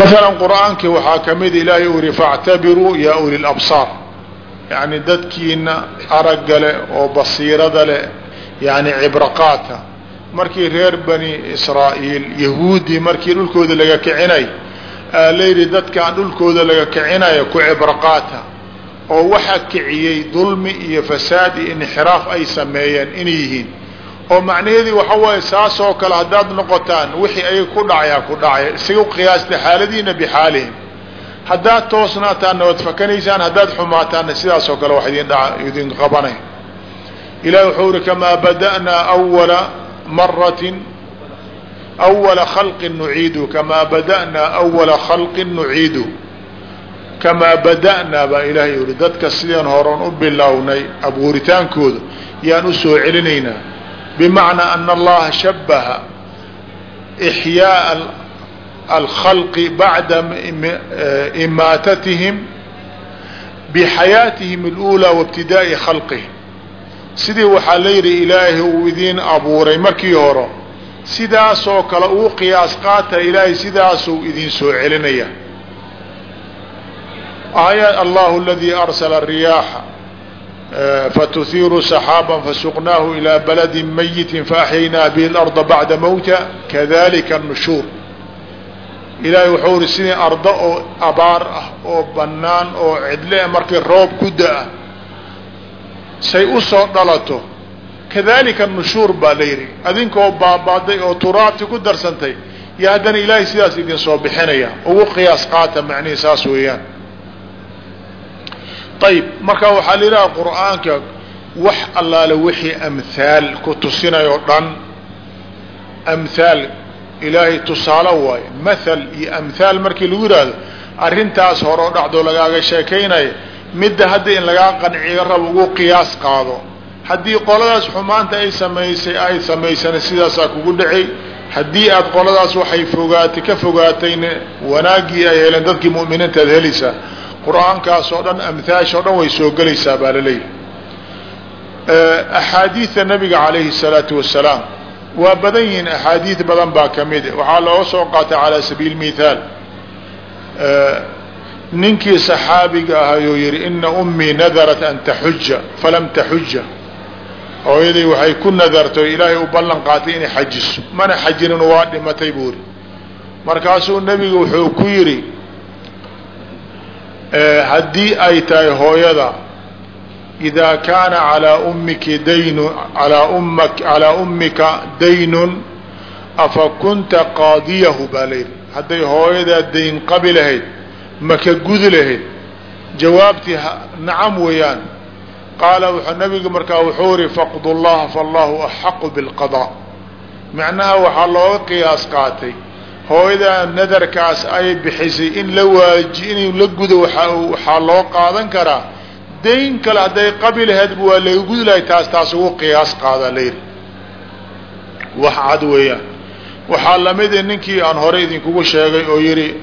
maala qur'aankii waxaa kamida ilaahay u yihi faاctabiruu ya uli labsaar yani dadkiina aragga leh oo basiirada leh yani cibraqaata markii reer bani israa'iil yahuudi markii dhulkooda laga kicinay layidhi dadkaan dhulkooda laga kicinaya ku cibraqaata oo waxa kiciyey dulmi iyo fasaad iyo inxiraaf ay sameeyeen inay yihiin oo macnaheedii waxa waaye saasoo kale haddaad noqotaan wixii ay ku dhacyaa ku dhacaya. Isaga qiyaasta xaaladiina bixaalihim. Haddaad toosnaataanna waad fakanaysaan haddaad xumaataanna sidaasoo kale wax idin qabanay ilahi wuxuu ihi kamaa bada'naa awala maratin awala khalqin nuciidu. Kamaa bada'naa awala khalqin nuciidu. Kamaa bada'naa baa ilaahay yihi dadka sideen horan u bilownay abuuritaankooda yaan u soo celinaynaa bimacnaa ana allaha shabaha ixyaaa alkhalqi bacda imaatatihim bixayaatihim اlأulى waibtidaa'i khalqihim sidii waxaa la yidhi ilaahay uu idiin abuuray markii hore sidaasoo kale uu qiyaas qaata ilaahay sidaasuu idin soo celinaya aaya allahu aladii arsala riyaaxa fatuhiiru saxaaba fasuqnaahu ilaa baladi mayiti faaxyaynaa bihi larda bacda mawta kadalika nushuur ilaahay wuxuu uri sidii ardo oo abaar ah oo bannaan oo cidle markii roob ku da'a say u soo dhalato kadalika nushuur baa la yidhi adinkoo baabaaday oo turaabti ku darsantay yo haddana ilaahay sidaas idin soo bixinaya ugu qiyaas qaata macnihi saas weeyaan ayb marka waxaa la yidhaha qur'aanka wax allaale wixii amhaal ku tusinayoo dhan amhaal ilaahay tusaale waayo mathal iyo amhaal markii lagu yidhaahdo arrintaas hore oo dhacdoo lagaaga sheekaynaya midda hadda in lagaa qanciyo rab ugu qiyaas qaado. Haddii qoladaas xumaanta ay samaysay ay samaysana sidaasaa kugu dhacay. Haddii aad qoladaas waxay fogaatay ka fogaatayna wanaaggii ay heleen dadkii mu'miniinta ad helaysaa qur'aankaas oo dhan amhaasha o dhan way soo gelaysaa baa laleeyahy axaadiida nabiga calayhi الsalaatu wasalaam waa badan yihiin axaadiid badan baa ka mid waxaa looga soo qaatay calaa sabiil mithaal ninkii saxaabiga ahayuu yihi ina ummii nadarat an taxuja falam taxuja hooyaday waxay ku nadartay ilaahay u ballan qaatay inay xajiso. Mana xajinin waa dhimatay buu ri markaasuu nebigu wuxuu ku yidhi haddii ay tahay hooyada idaa kaana calaa ummiki daynun alaa umma calaa ummika daynun afa kunta qaadiyahu baa layidhi hadday hooyadaa dayn qabi lahayd maka gudi lahayd jawaabtii nacam weeyaan. Qaala wuxuu nabiga markaa wuxuu yihi faqdu llaha faallahu axaqu bilqadaa. Macnaha waxaa looga qiyaas qaatay hooyadaa nadarkaas ay bixisay in la waaji in la gudo waxaa loo qaadan karaa dayn kale hadday qabi laheed waa laga gudi lahay taas taas ugu qiyaas qaada layidhi wax cad weeyaan. Waxaa lamida ah ninkii aan hore idinkugu sheegay oo yidhi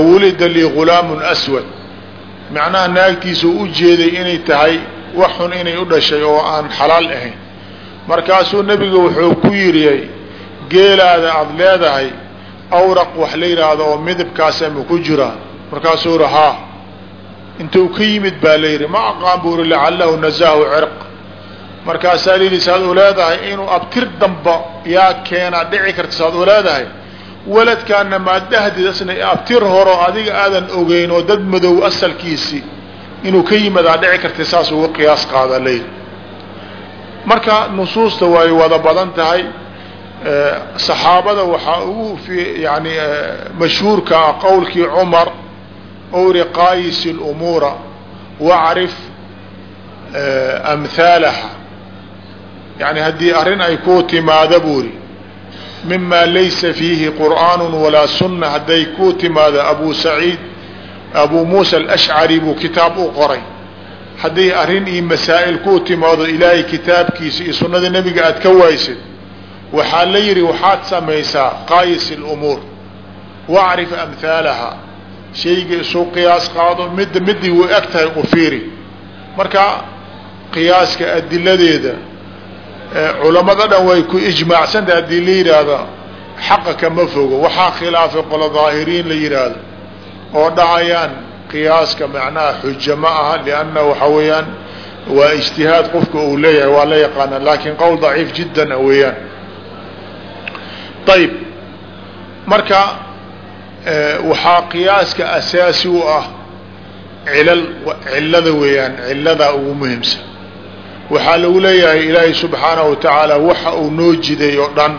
wulida lii gulaamun aswad. Macnaha naagtiisa u jeeday inay tahay wax xun inay u dhashay oo aan xalaal ahayn. Markaasuu nebiga wuxuu ku yidhi geelaada aada leedahay awraq wax la yidhaahdo oo midabkaasa ma ku jiraa markaasuu uri haa intuu ka yimid baa la yidhi ma aqaan buu uri lacalahu nazahu cirq markaasaa layidhi saad u leedahay inuu abtir damba yaa keena dhici karta saad u leedahay waladkaana maad dhahdid asna abtir horo adiga aadan ogeyn oo dad madow asalkiisii inuu ka yimadaa dhici karta saas ugu qiyaas qaada layidhi marka nusuusta way wada badan tahay saxaabada waxaa ugu yani mashhuurka ah qowlkii cumar ou ri qaayis اlumuura wacrif amhaalaha yani haddii arrin ay kuu timaada buuri mima laysa fiihi qur'aan walaa sunna hadday kuu timaado abu saciid abu muusa alashcari buu kitaab u qoray. Hadday arrin iyo masaa'il kuu timaado ilaahay kitaabkiisa iyo sunnada nebiga aad ka waysid waxaa la yidhi waxaad samaysaa qaayis اlumuur wacrif amhaalaha shayga isu qiyaas qaado midda midii way eg tahay u fiiri. Marka qiyaaska adiladeeda culamada dhan way ku ijmaacsantahay haddii la yidhaahdo xaqa kama fogo. Waxaa khilaafay qolo daahiriin la yidhaahdo oo dhahayaan qiyaaska macnaha xujo ma aha lianna waxa weeyaan waa ijtihaad qofka uu leeyahay waa la yaqaana laakiin qowl daciif jiddan weeyaan ayib marka waxaa qiyaaska asaasi u ah cilal cilada weeyaan ciladaa ugu muhiimsan. Waxaa lagu leeyahay ilaahay subxaanahu wa tacaala waxa uu noo jiday oo dhan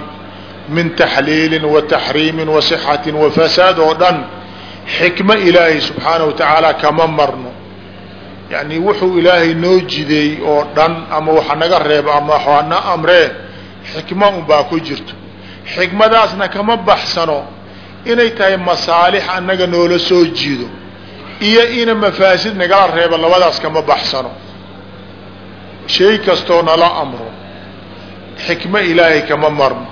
min taxliilin wa taxriimin wa sixatin wa fasaad oo dhan xikmo ilaahay subxaanahu wa kama marno. Yacni wuxuu ilaahay noo jideey oo dhan ama waxa naga reeba ama waxana amree xikmo unbaa ku jirto xikmadaasna kama baxsano. Inay tahay masaalix annaga noola soo jiido. Iyo ina mafaasid nagala reeba labadaas kama baxsano. Shay kastoo nala amro. Xikmo ilaahay kama marno.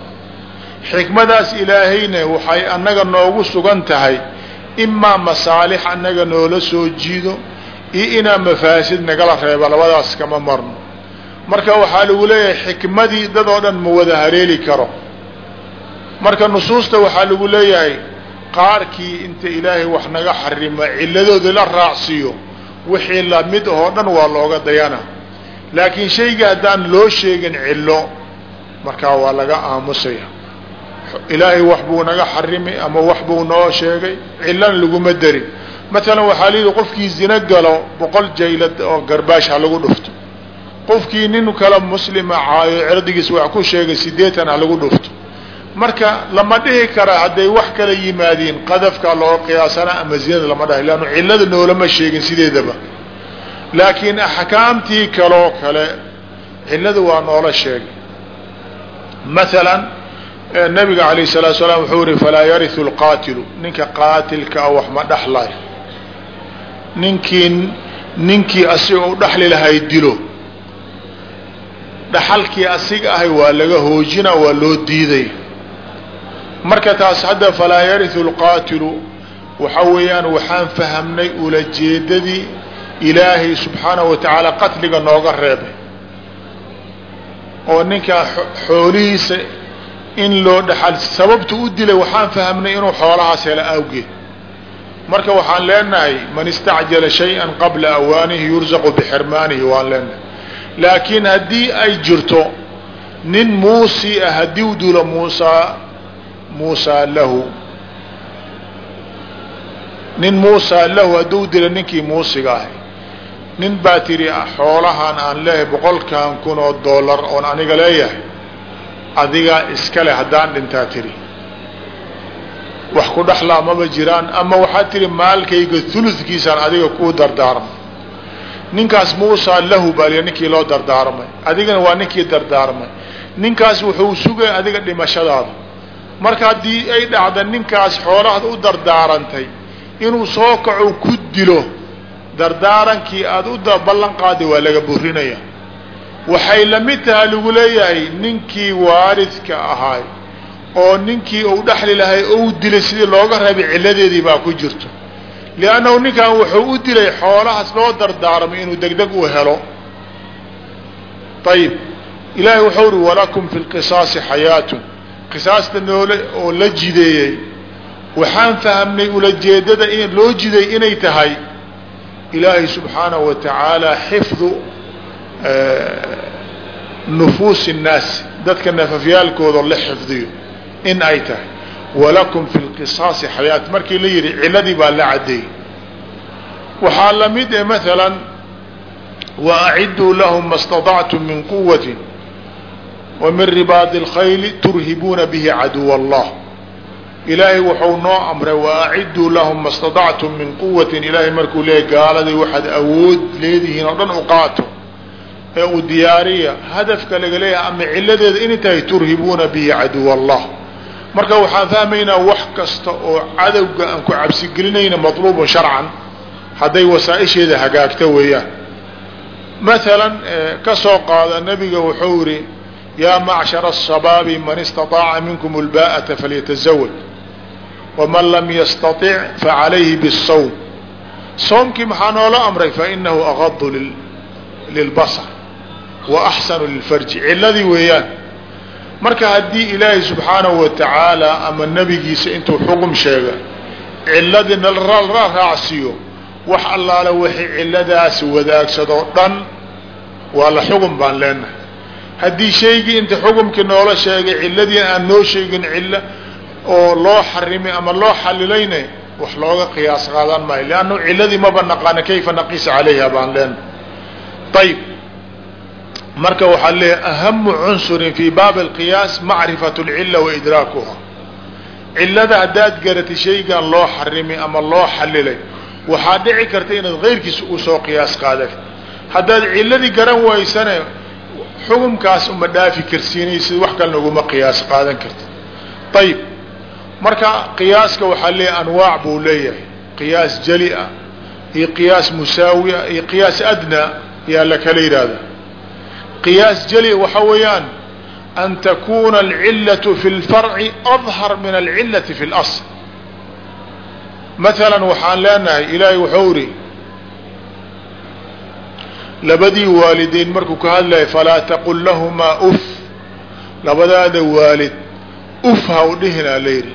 Xikmadaas ilaahayna waxay annaga noogu sugan tahay imaa masaalix annaga noola soo jiido iyo inaa mafaasid nagala reeba labadaas kama marno. Marka waxaa lagu leeyahay xikmadii dad oo dhan ma wada hareeli karo marka nusuusta waxaa lagu leeyahay qaarkii inta ilaahay wax naga xarimo ciladooda la raacsiiyo wixii la mid ahoo dhan waa looga dayana. Laakiin shayga haddaan loo sheegin cillo markaa waa laga aamusaya. Ilaahay wax buu naga xarimay ama wax buu noo sheegay cillana laguma darin maalan waxaa layidhi qofkii zino galo boqol jaylad oo garbaash ha lagu dhufto. Qofkii nin kale muslima caayo cirdigiis wax ku sheegay sideetan ha lagu dhufto marka lama dhihi kara hadday wax kala yimaadiin qadafka loo qiyaasana ama zinada lama dhahay leannu cillada noolama sheegin sideedaba. Laakiin axkaamtii kaloo kale cillada waa noola sheegay maalan nabiga alayh الsalatu salaam wuxuu yihi falaa yariu lqaatilu ninka qaatilka a wax ma dhaxlayo ninkii ninkii asiga u dhaxli lahay dilo. Dhaxalkii asiga ahay waa laga hoojina waa loo diiday marka taas hadda falaa yariu lqaatilu waxa weeyaan waxaan fahamnay ulajeedadii ilaahay subxaanahu wa tacaala qatliga nooga reebay. Oo ninkaa xoolihiisa in loo dhaxal sababta u dilay waxaan fahamnay inuu xoolahaas helo awgeed. Marka waxaan leenahay man istacjala shay-an qabla awaanihi yurzaqu bixirmaanihi waan leenahay. Laakiin haddii ay jirto nin muusi ah haddii u dulo muusaa muusaa lahu. Nin muusaa lahu hadduu dila ninkii muusiga ahay. Nin baa tidhi xoolahan aan leeyahay boqolkan kun oo dollar oon aniga leeyahay adigaa iskale haddaan dhintaa tidhi. Wax ku dhexlaa maba jiraan ama waxaad tidhi maalkayga huludkiisaan adiga kuu dardaarmay. Ninkaas muusaa lahu baaliya ninkii loo dardaarmay. Adigana waa ninkii dardaarmay. Ninkaas wuxuu sugaya adiga dhimashadaada marka haddii ay dhacda ninkaas xoolahaad u dardaarantay inuu soo kaco ku dilo dardaarankii aada u ballan qaaday waa laga burinaya waxay la mid taha lagu leeyahay ninkii waaridka ahaay oo ninkii uu dhexli lahay ou dilay sidii looga rabay cilladeedii baa ku jirto. Liannahu ninkan wuxuu u dilay xoolahaas loo dardaarmay inuu degdeg u helo. Ayib ilaahay wuxuu uhi walakum fi lqisaasi xayaatun qisaasta noole oo la jideeyey waxaan fahamnay ulajeedada in loo jiday inay tahay ilaahay subxaanahu wa tacaala xifdu nufuusi الnaas dadka nafafyaalkooda la xifdiyo in ay tahay walakum fi lqisaasi xayaat markii la yidhi ciladii baa la cadeeyey waxaa lamid e maala waaciduu lahum ma اstaطactum min quwati wamin ribaadi اlkhayli turhibuuna bihi caduw اllah ilaahay wuxuu noo amray waaciduu lahum ma اstaطactum min quwatin ilaahay markuu leeyahy gaaladii waxaad awood leedihiin oo dhan u qaato ee uu diyaariya hadafka laga leeyahay ama ciladeeda inay tahay turhibuuna bihi caduw allah marka waxaan fahmaynaa wax kasta oo cadowga aan ku cabsigelinayna maطluubun sharcan hadday wasaaisheeda hagaagta weeyaan maalan ka soo qaada nebiga wuxuu yihi yaa macshara الshabaabi man istaطaaca minkum اlbaa'ata falyatazawaj waman lam yastaطic facalayhi bالsawm soomkii maxaa noola amray fainahu agadu lilbasr wa axsanu lilfarji ciladii weeyaan marka haddii ilaahay subxaanahu wa tacaala ama nebigiisa intuu xugum sheega ciladina la raacsiiyo wax allaale waxay ciladaas wadaagsadoo dhan waa la xugum baan leenahay haddii shaygii inta xukumkii noola sheegay ciladii aan noo sheegin cilo oo loo xarimay ama loo xalilayna wax looga qiyaas qaadan maayo. Leanna ciladii maba naqaana kayfa naqiis calayha baan leenahay. Ayib marka waxaa leeyahay ahamu cunsurin fi baabi alqiyaas macrifat lcila wa idraakuha cilada haddaad garatay shaygan loo xarimay ama loo xalilay waxaa dhici karta inaad keyrkiisa u soo qiyaas qaada haddaad ciladii garan waysane xukumkaas uma dhaafi karsiinaysid wax kalena uguma qiyaas qaadan karti ayib marka qiyaaska waxaa leeyahy anwaac buu leeyahay. Qiyaas jali ah iyo qiyaas musaawi ah iyo qiyaas adnaa yaa la kala qiyaas jali waxa weeyaan an takuna alcillatu fi lfarci adhar min alcillati fi اlasl maala waxaan leenahay ilaahay wuxuu ihi labadii waalideyn markuu ka hadlaya falaa taqul lahumaa uf. Labadaada waalid uf ha u dhihinaa layidhi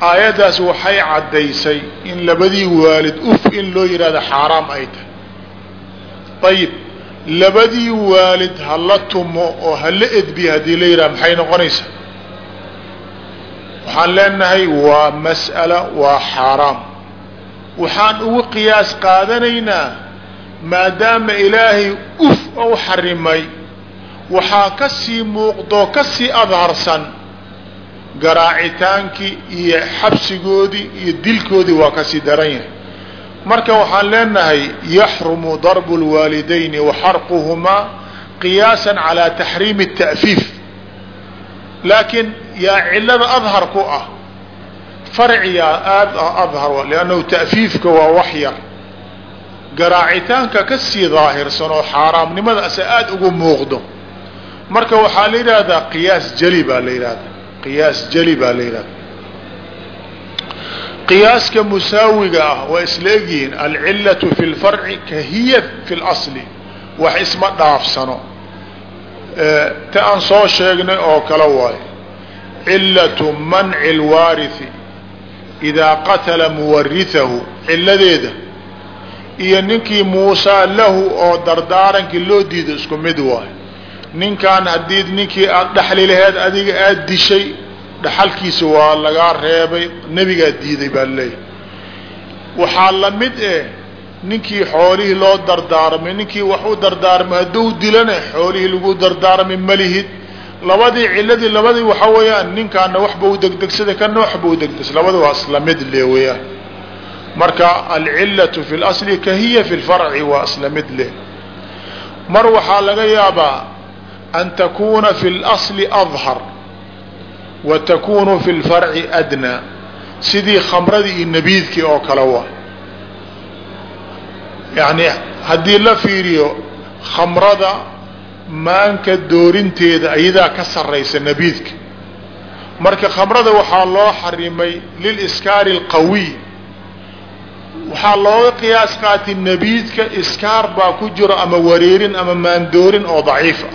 aayaddaas waxay caddaysay in labadii waalid uf in loo yidhahdo xaaraam ay tahay. Ayib labadii waalid hala tumo oo hala edbiya haddii la yidhaha maxay noqonaysaa? Waxaan leenahay waa mas'ala waa xaaraam. Waxaan ugu qiyaas qaadanaynaa maadaama ilaahay uf ou xarimay waxaa ka sii muuqdoo ka sii adharsan garaacitaankii iyo xabsigoodii iyo dilkoodii waa ka sii daran yahay. Marka waxaan leenahay yaxrumu darbu lwaalidayni wa qiyaasan calaa taxriimi الta'fiif laakiin yaa cilada ah, adhar ku ah farciyaa aada adhar lannahu ta'fiifka waa wax yar garaacitaanka ka sii daahirsan oo xaaraamnimada aada ugu muuqdo. Marka waxaa la yidhaahdaa qiyaas jali baa la yidhahdaa qiyaas jali baa la yidhahdaa qiyaaska musaawiga ah waa isla egyihiin alcilatu fi lfarci ka hiya fi lasli wax isma dhaafsano. Ta aan soo sheegnay oo kale waayo cilatu manci lwaarithi idaa qatala muwarihahu ciladeeda iyo ninkii muusaa lahu oo dardaarankii loo diido isku mid waayo ninkan haddii ninkii aad dhexli laheed adiga aada dishay dhaxalkiisa waa lagaa reebay nebigaa diiday baa leeyahy waxaa la mid eh ninkii xoolihii loo dardaarmay ninkii wax u dardaarmay hadduu dilana xoolihii lagu dardaarmay malihid labadii ciladii labadii waxaa weeyaan ninkaana waxba u degdegsaday kana waxba u degdegsa labada waa isla mid le weeyaan marka alcilatu fi lasli ka hiya fi lfarci waa isla mid leh. Mar waxaa laga yaabaa an takuna fi lasli adhar wa takunu fi lfarci adnaa sidii khamradii iyo nabiidkii oo kale waa. Yani haddii la fiiriyo khamrada maanka doorinteeda ayadaa ka saraysa nabiidka. Marka khamrada waxaa loo xarimay liliskaari alqawiy waxaa looga qiyaas qaatay nebiidka iskaar baa ku jiro ama wareerin ama maandoorin oo daciif ah.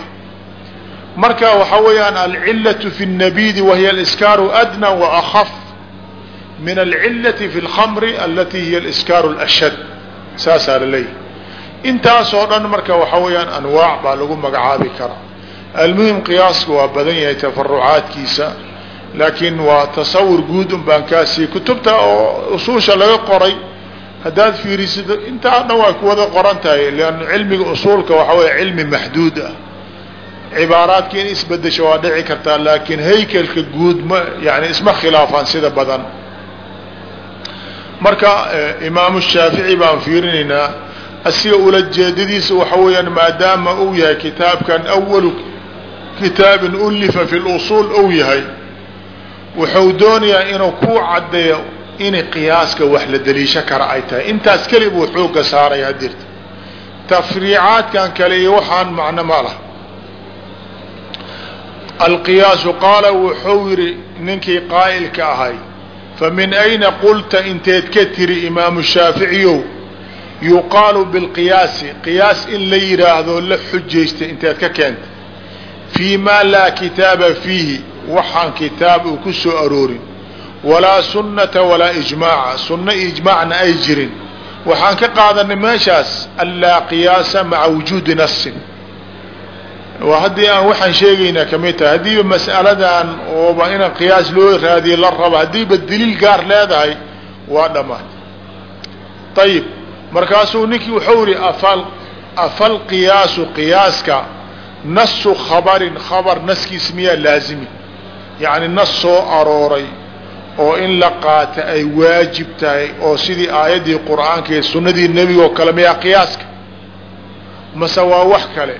Marka waxaa weeyaan alcillatu fi اnabiidi wahiya aliskaaru adnaa waakaf min alcillati fi اlkhamri alatii hiya aliskaaru alashad. Saasaa la leeyahy intaasoo dhan marka waxaa weeyaan anwaac baa lagu magacaabi karaa. Almuhim qiyaaska waa badan yahay tafarucaadkiisa laakiin waa tasawur guud un baan kaasii kutubta oo usuusha laga qoray haddaad fiirisid intaa dhan waa kuwada qoran tahay leanna cilmiga usuulka waxaa weya cilmi maxduud ah. Cibaaraadka in isbedesho waa dhici kartaa laakiin haykelka guud ma yani isma khilaafaan sida badan. Marka imaamu shaafici baan fiirinaynaa asiga ulajeedadiisa waxa weeyaan maadaama uu yahay kitaabkan awalu kitaabin ulifa fi lusuul ou yahay wuxuu doonayaa inuu ku caddeeyo inay qiyaaska wax la daliisho kara ay tahay. Intaas keli buu xooga saaraya hadirta tafriicaadkan kale iyo waxaan macno ma lah alqiyaasu qaala wuxuu yidhi ninkii qaa'ilka ahay famin ayna qulta inteed ka tiri imaamu shaaficiyow? Yuqaalu bilqiyaasi qiyaas in la yidhaahdo la xujaysta inteed ka keenta fii ma laa kitaaba fiihi. Waxaan kitaab uu ku soo aroorin walaa sunnata walaa ijmaaca. Sunno ijmaacna ay jirin. Waxaan ka qaadanay meeshaas anlaa qiyaasa maca wujuudi nasin haddii aan waxaan sheegaynaa ka mid tahay. Haddiiba mas'aladan ooba inaan qiyaas loo raadiye la rabo haddiiba daliil gaar leedahay waa dhammaad ayib markaasuu ninkii wuxuu yihi afal qiyaasu qiyaaska nasu khabarin khabar naskiis miyaa laazimi. Yacni nas soo arooray oo in la qaata ay waajib tahay oo sidii aayaddii qur'aanka iyo sunnadii nebiga oo kale miyaa qiyaaska? Mase waa wax kale.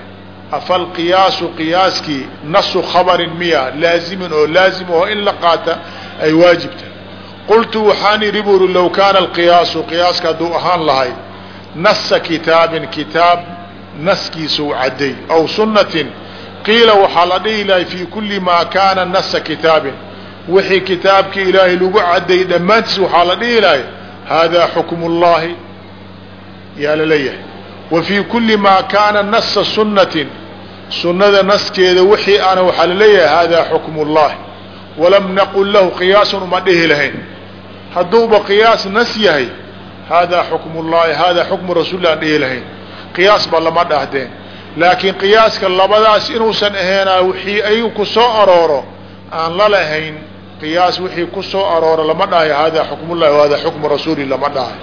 Afal qiyaaskii nasu khabarin miya laazimin oo laazim oo in la qaata ay waajib tahay. Qultu waxaan idhi buuri low kaana alqiyaasu qiyaaska hadduu ahaan lahay nasa kitaabin kitaab naskiisuu cadday aw sunnatin qiila waxaa la dhihi lahay fii kulli maa kaana nasa kitaabin wixii kitaabkii ilaahay lagu cadday dhammaantiis waxaa la dhihi lahay haadaa xukmu llahi yaa la leeyahay wa fii kulli maa kaana nasa sunnatin. Sunnada naskeeda wixii ana waxaa la leeyahay haadaa xukmu llahi walam naqul lahu qiyaasun uma dhihi lahayn. Hadduuba qiyaas nas yahay haadaa xukmu llahi haadaa xukmu rasuuli aan dhihi lahayn. Qiyaasba lama dhahdeen laakiin qiyaaska labadaas inuusan aheena wixii ayagu ku soo arooro aan la lahayn qiyaas wixii ku soo arooro lama dhahayo haadaa xukmullahi haadaa xukmu rasuuli lama dhahay.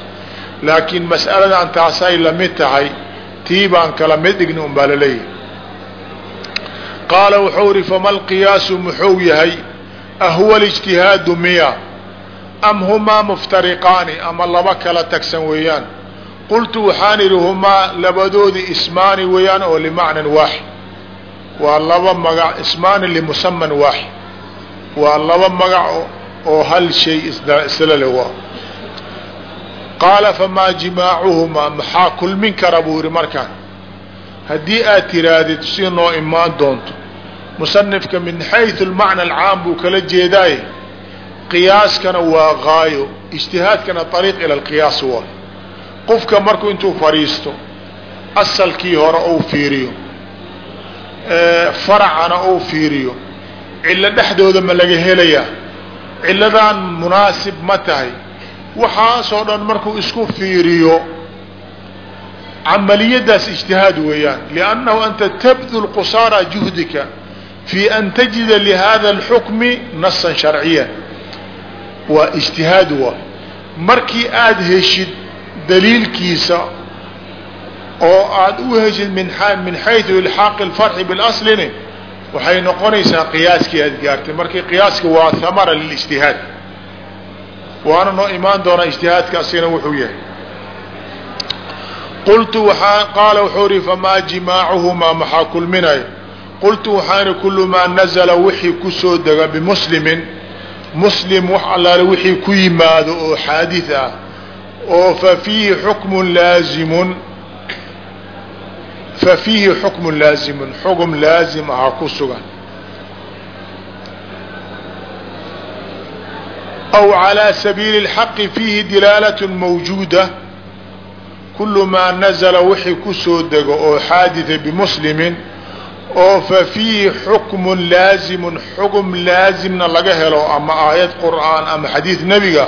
Laakiin mas'aladan taasay la mid tahay tii baan kala mid dhigni un baa la leeyahay qaala wuxuu ihi fama lqiyaasu muxuu yahay? Ahuwa lijtihaadu miya? Am humaa muftariqaani? Ama laba kala tagsan weeyaan? Qultu waxaan idhi humaa labadoodii ismaani weeyaan oo limacnan waaxid. Waa laba magac ismaani limusaman waaxid waa laba magac oo hal shay isla le waa. Qaala famaa jimaacuhumaa? Maxaa kulmin kara buu yihi markaan. Haddii aad tirahdid si noo imaan doonto. Musanifka min xayثu lmacna alcaam buu kala jeedaaye. Qiyaaskana waa gaayo ijtihaadkana ariiq ila lqiyaas waa. Qofka markuu intuu fadhiisto asalkii hore ou fiiriyo. Faracana ou fiiriyo cillo dhexdooda ma laga helayaa ciladaan munaasib ma tahay. Waxaasoo dhan markuu isku fiiriyo camaliyadaas ijtihaad weeyaan. Liannahu anta tabdul qusaara juhdika fii an tajida lihada alxukmi nasan sharciyan. Waa ijtihaad waa markii aada heshid daliilkiisa oo aada u heshid min xayu ilxaaqi اlfarxi bilaslini waxay noqonaysaa qiyaaskii aad gaartay. Markii qiyaaska waa hamara lilijtihaad. Waana noo imaan doonaa ijtihaadka wuxuu yahay. Qultu waaa qaala wuxuu ihi famaa jimaacuhumaa maxaa kulminayo? Qultu waxaan ihi kulu maa nazla wixii ku soo dega bimuslimin. Muslim wax allaale wixii ku yimaado oo xaadid ah. Oo fa fiihi xukmun laazimun fa fiihi xukmun laazimun xugum laazim ahaa ku sugan aw calى sabiili اlxaqi fiihi dilaalat mawjuuda kulu maa nazla wixii kusoo dego oo xaadida bimuslimin oo fa fiihi xukmun laazimun xugum laazimna laga helo ama aayad qur'aan ama xadiid nebiga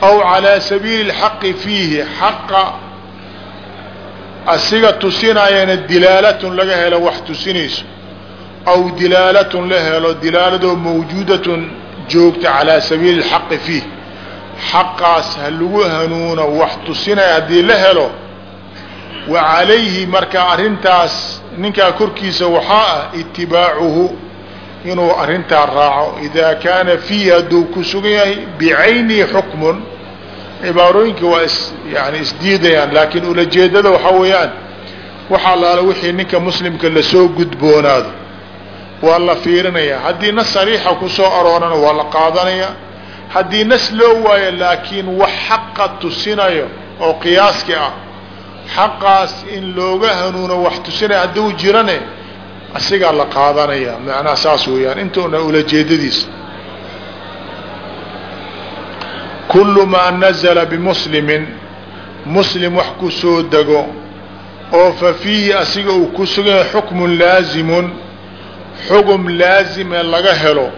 aw calaa sabiili اlxaqi fiihi xaqa asiga tusinayana dilaalatun laga helo wax tusinayso. Aw dilaalatun la helo dilaaladoo mawjuudatun joogta calaa sabiili اlxaqi fiih. Xaqaas ha lagu hanuuno wax tusinaya haddii la helo. Wa calayhi marka arrintaas ninkaa korkiisa waxaa ah itibaacuhu inuu arrintaa raaco. Idaa kaana fiihi hadduu ku sugan yahay bicaynihi xukmun cibaarooyinka waa is yani isdiidayaan laakiin ulajeedada waxaa weeyaan waxaa laala wixii ninka muslimka la soo gudboonaado. Waa la fiirinayaa haddii nas sariixa ku soo aroorana waa la qaadanayaa haddii nas loo waayo laakiin wax xaqa tusinayo oo qiyaaski ah xaqaas in looga hanuuno wax tusinaya hadduu jirane asigaa la qaadanaya. Macnaha saas weeyaan. Intuuna ulajeedadiisa kullu maa nazala bimuslimin muslim wax ku soo dego oo fa fiihi asiga uu ku sugan xukmun laazimun xugum laazime laga helo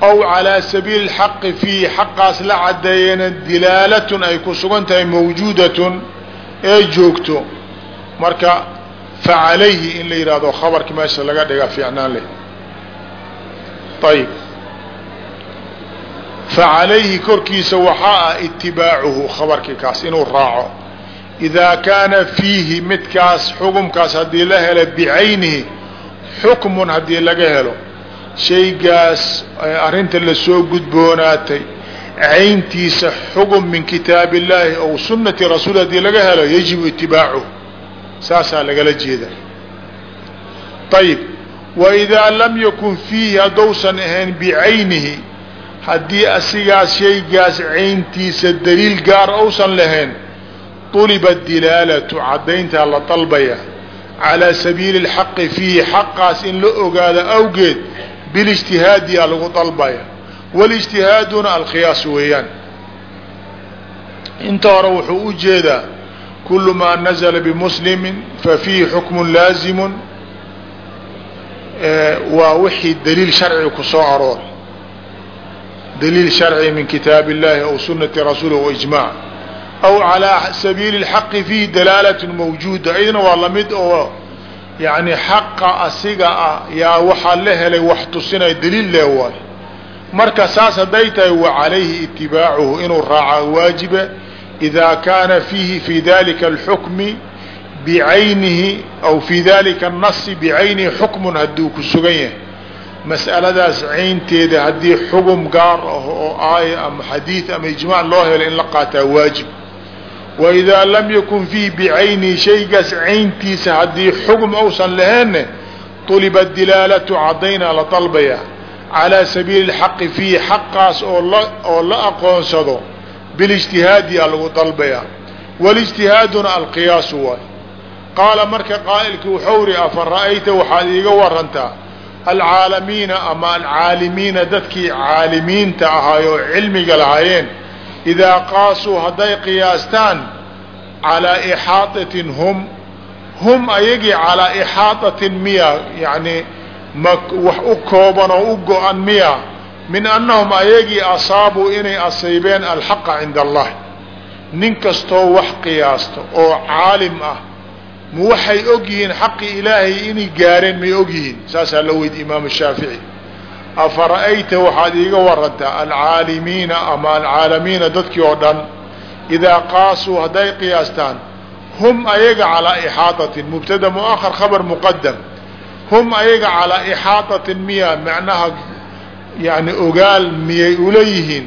aw calaa sabiili اlxaqi fiihi xaqaas la caddeeyana dilaalatun ay ku sugan tahay mawjuudatun ee joogto. Marka facalayhi in la yidhahdo khabarki meesha laga dhigaa fiicnaan leh facalayhi korkiisa waxaa ah itibaacuhu khabarkii kaas inuu raaco. Idaa kaana fiihi midkaas xukumkaas haddii la helo bicaynihi xukmun haddii laga helo. Shaygaas arrinta la soo gudboonaatay. Cayntiisa xugum min kitaab illaahi ow sunnati rasuul haddii laga helo yajibu itibaacuhu saasaa lagala jeeda ayib wa idaa lam yakun fiihi haddousan ahayn bicaynihi haddii asigaas shaygaas cayntiisa daliil gaar ousan lahayn طuliba dilaalatu caddayntaa la dalbaya. Calaa sabiili اlxaqi fiihi xaqaas in la ogaado awgeed bilijtihaadiyaa lagu dalbaya. Walijtihaaduna alqiyaas weeyaan. Inta hore wuxuu u jeedaa kulu maa nazla bimuslimin fafiihi xukmu laazimu waa wixii daliil sharci ku soo aroor dliil sharci min kitaab اllahi aw sunati rasuuli o ijmac aw calىa sabiili اlxaqi fiihi dalaalat mawjuuda aydna waa lamid oo yani xaqa asiga ah yaa waxaa la helay wax tusinay daliil leh waay marka saas hadday tahay wa calayhi itibaacuhu inuu raaca waajiba ida kaana fiihi fi dalika اlxukmi bicaynihi aw fi dalika الnasi bicaynihi xukmun hadduu ku sugan yahay mas'aladaas caynteeda haddii xugum gaar ah oo aaya ama xadiid ama ijmaac loo helo in la qaataa waajib. Wa idaa lam yakun fiihi bicaynihi shaygaas cayntiisa haddii xugum uusan laheenne tuliba dilaalatu caddaynaa la dalbaya calaa sabiili اlxaqi fiihi xaqaas oo la oo la aqoonsado bilijtihaadi a lagu dalbaya. Walijtihaaduna alqiyaasu waay. Qaala marka qaa'ilkii wuxuu ri afa ra'ayta waxaad iiga warantaa alcaalamiina ama alcaalimiina dadkii caalimiinta ahaay oo cilmiga lahaayeen idaa qaasuu hadday qiyaastaan calaa ixaadatin hum hum ayagii calaa ixaadatin miya yacni ma wax u kooban oo u go-an miya min annahum ayagii asaabuu inay asiibeen alxaqa cinda allah nin kastoo wax qiyaasto oo caalim ah ma waxay og yihiin xaqi ilaahay inay gaareen may og yihiin saasaa la weydi imaam shaafici. Afara'ayta waxaad iiga warantaa alcaalimiina ama alcaalamiina dadkii oo dhan idaa qaasuu hadday qiyaastaan hum ayaga calaa ixaadatin mubtada muahar khabar muqadam hum ayaga calaa ixaadatin miya macnaha yani ogaal miyay ula yihiin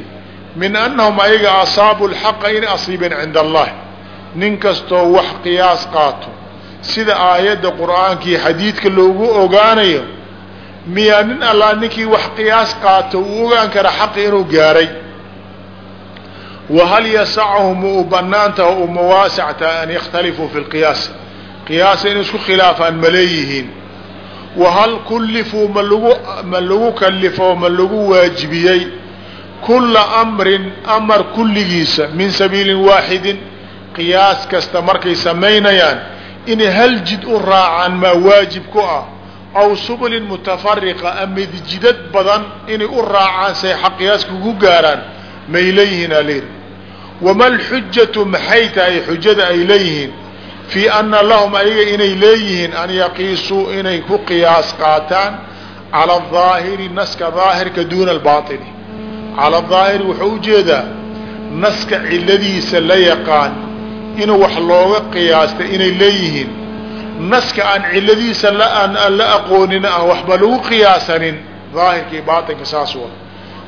min annahum ayaga asaabu lxaqa inay asiibeen cinda allah nin kastoo wax qiyaas qaato sida aayadda qur'aankii xadiidka loogu ogaanayo miyaa nin allaa ninkii wax qiyaas qaato uu ogaan kara xaqi inuu gaaray? Wahal yasachu ma u banaan taha u mawaasactaha an yakhtalifuu fi lqiyaas qiyaasa inay isku khilaafaan ma leeyihiin. Wahal kullifuu ma lagu ma lagu kalifo ma lagu waajibiyey kulla amrin amar kulligiisa min sabiilin waaxidin qiyaas kasta markay samaynayaan inay hal jid u raacaan maa waajib ku ah aw subulin mutafariqa ama jidad badan inay u raacaan say xaqiyaaska ugu gaaraan may leeyihiin alir wama alxujatu maxay tahay xujada ay leeyihiin? Fii ana lahum ayaga inay leeyihiin an yaqiisuu inay ku qiyaas qaataan cala ahaahiri naska daahirka duuna albaini cala ahaahiri wuxuu u jeedaa naska ciladiisa la yaqaan inuu wax looga qiyaasta inay leeyihiin. Naska aan ciladiisa aan la aqoonin ah waxba lagu qiyaasanin. Daahirkii baatinka saas wa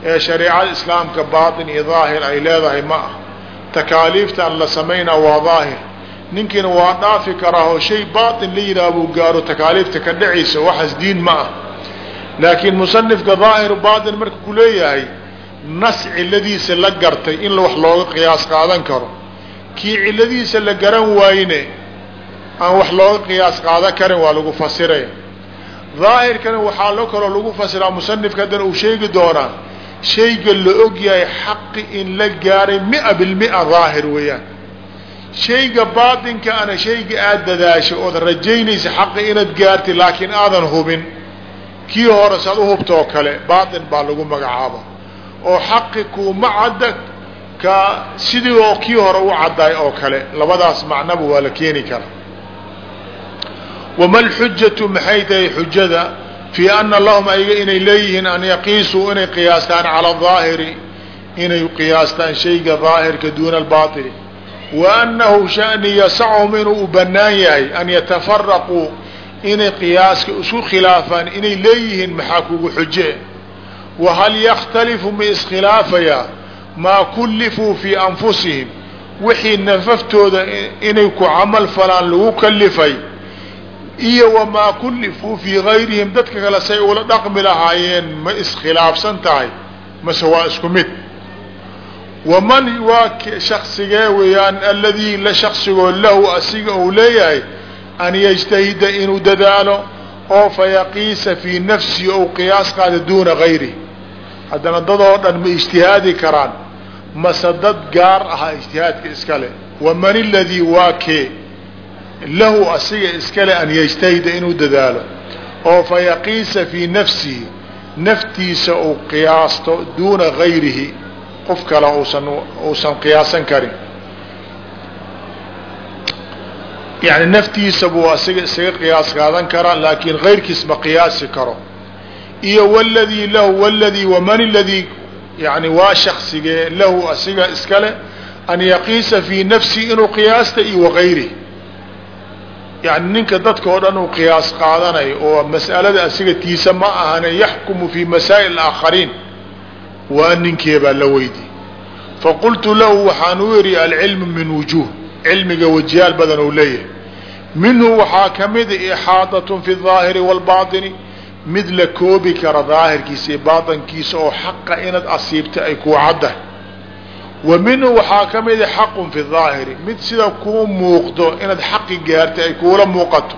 ee shareecada islaamka baatin iyo daahir ay leedahay ma ah. Takaaliiftaan la samaynaa waa daahir. Ninkiina waa dhaafi karaa oo shay baatin la yidhaha buu gaaro takaaliifta ka dhacaysa waxaas diin ma ah. Laakiin musanifka daahiru baatin marka ku leeyahay nas ciladiisa la gartay in wax looga qiyaas qaadan karo kii ciladiisa la garan waayne aan wax looga qiyaas qaada karin waa lagu fasiraya. Daahirkana waxaa lo kaloo lagu fasiraa musanifka haddana uu sheegi doonaa shayga la og yahay xaqi in la gaaray mia bilmia daahir weeyaan. Shayga baatinka ana shayga aada dadaasho ood rajaynaysa xaqi inaad gaartay laakiin aadan hubin. Kii hore saad uhubta oo kale baatin baa lagu magacaaba. Oo xaqi kuuma cadda ka sidii kii hore u caddaay oo kale labadaas macnaba waa la keeni karaa. Wama lxujatu maxay tahay xujada fii ana lahum ayaga inay leeyihiin an yaqiisuu inay qiyaastaan cala aahiri inay qiyaastaan shayga daahirka duuna albaili wa annahu shani yasachum inuu u bannaan yahay an yatafaraquu inay qiyaaska isku khilaafaan inay leeyihiin maxaa kugu xuje wahal yakhtalifu ma iskhilaafayaa maa kullifuu fii anfusihim. Wixii nafaftooda inay ku camal falaan lagu kalifay iyo wamaa kullifuu fii gayrihim dadka kale say ula dhaqmi lahaayeen ma iskhilaafsan tahay mase waa isku mid. Waman waa shaksigee weeyaan aladii la shaksigoo lahu asiga uu leeyahay an yجتahida inuu dadaalo oo fayaqiisa fii nafsihi ou qiyaas qaada duuna gayrihi. Haddana dadoo dhan ma ijtihaadi karaan mase dad gaar ahaa ijtihaadka iskale. Waman اladii waa kee lahu asiga iskale an yجtahida inuu dadaalo. Oo fayaqiisa fii nafsihi naftiisa uu qiyaasto duuna gayrihi qof kale usan uusan qiyaasan karin. Yani naftiisa buu asiga isaga qiyaas qaadan karaa laakiin kayrkiis ma qiyaasi karo. Iyo wladii lahu wladii waman ladii yani waa shaksigee lahu asiga iskale an yaqiisa fii nafsi inuu qiyaasta iyo wagayrih yani ninka dadka oo dhan uu qiyaas qaadanayo oo mas'alada asiga tiisa ma ahane yaxkumu fii masaa'il aakhariin waa ninkeebaa la weydi faqultu lahu waxaan u yidhi alcilmu min wujuh cilmiga wajiyaal badan ou leeyahay. Minhu waxaa ka mida ixaadatun fi daahiri wاlbaطini mid la koobi kara daahirkiisa iyo baaطinkiisa oo xaqa inaad asiibta ay kuu caddahay wa minhu waxaa ka mida xaqun fi daahiri mid sida kuu muuqdo inaad xaqi gaartay ay kuula muuqato.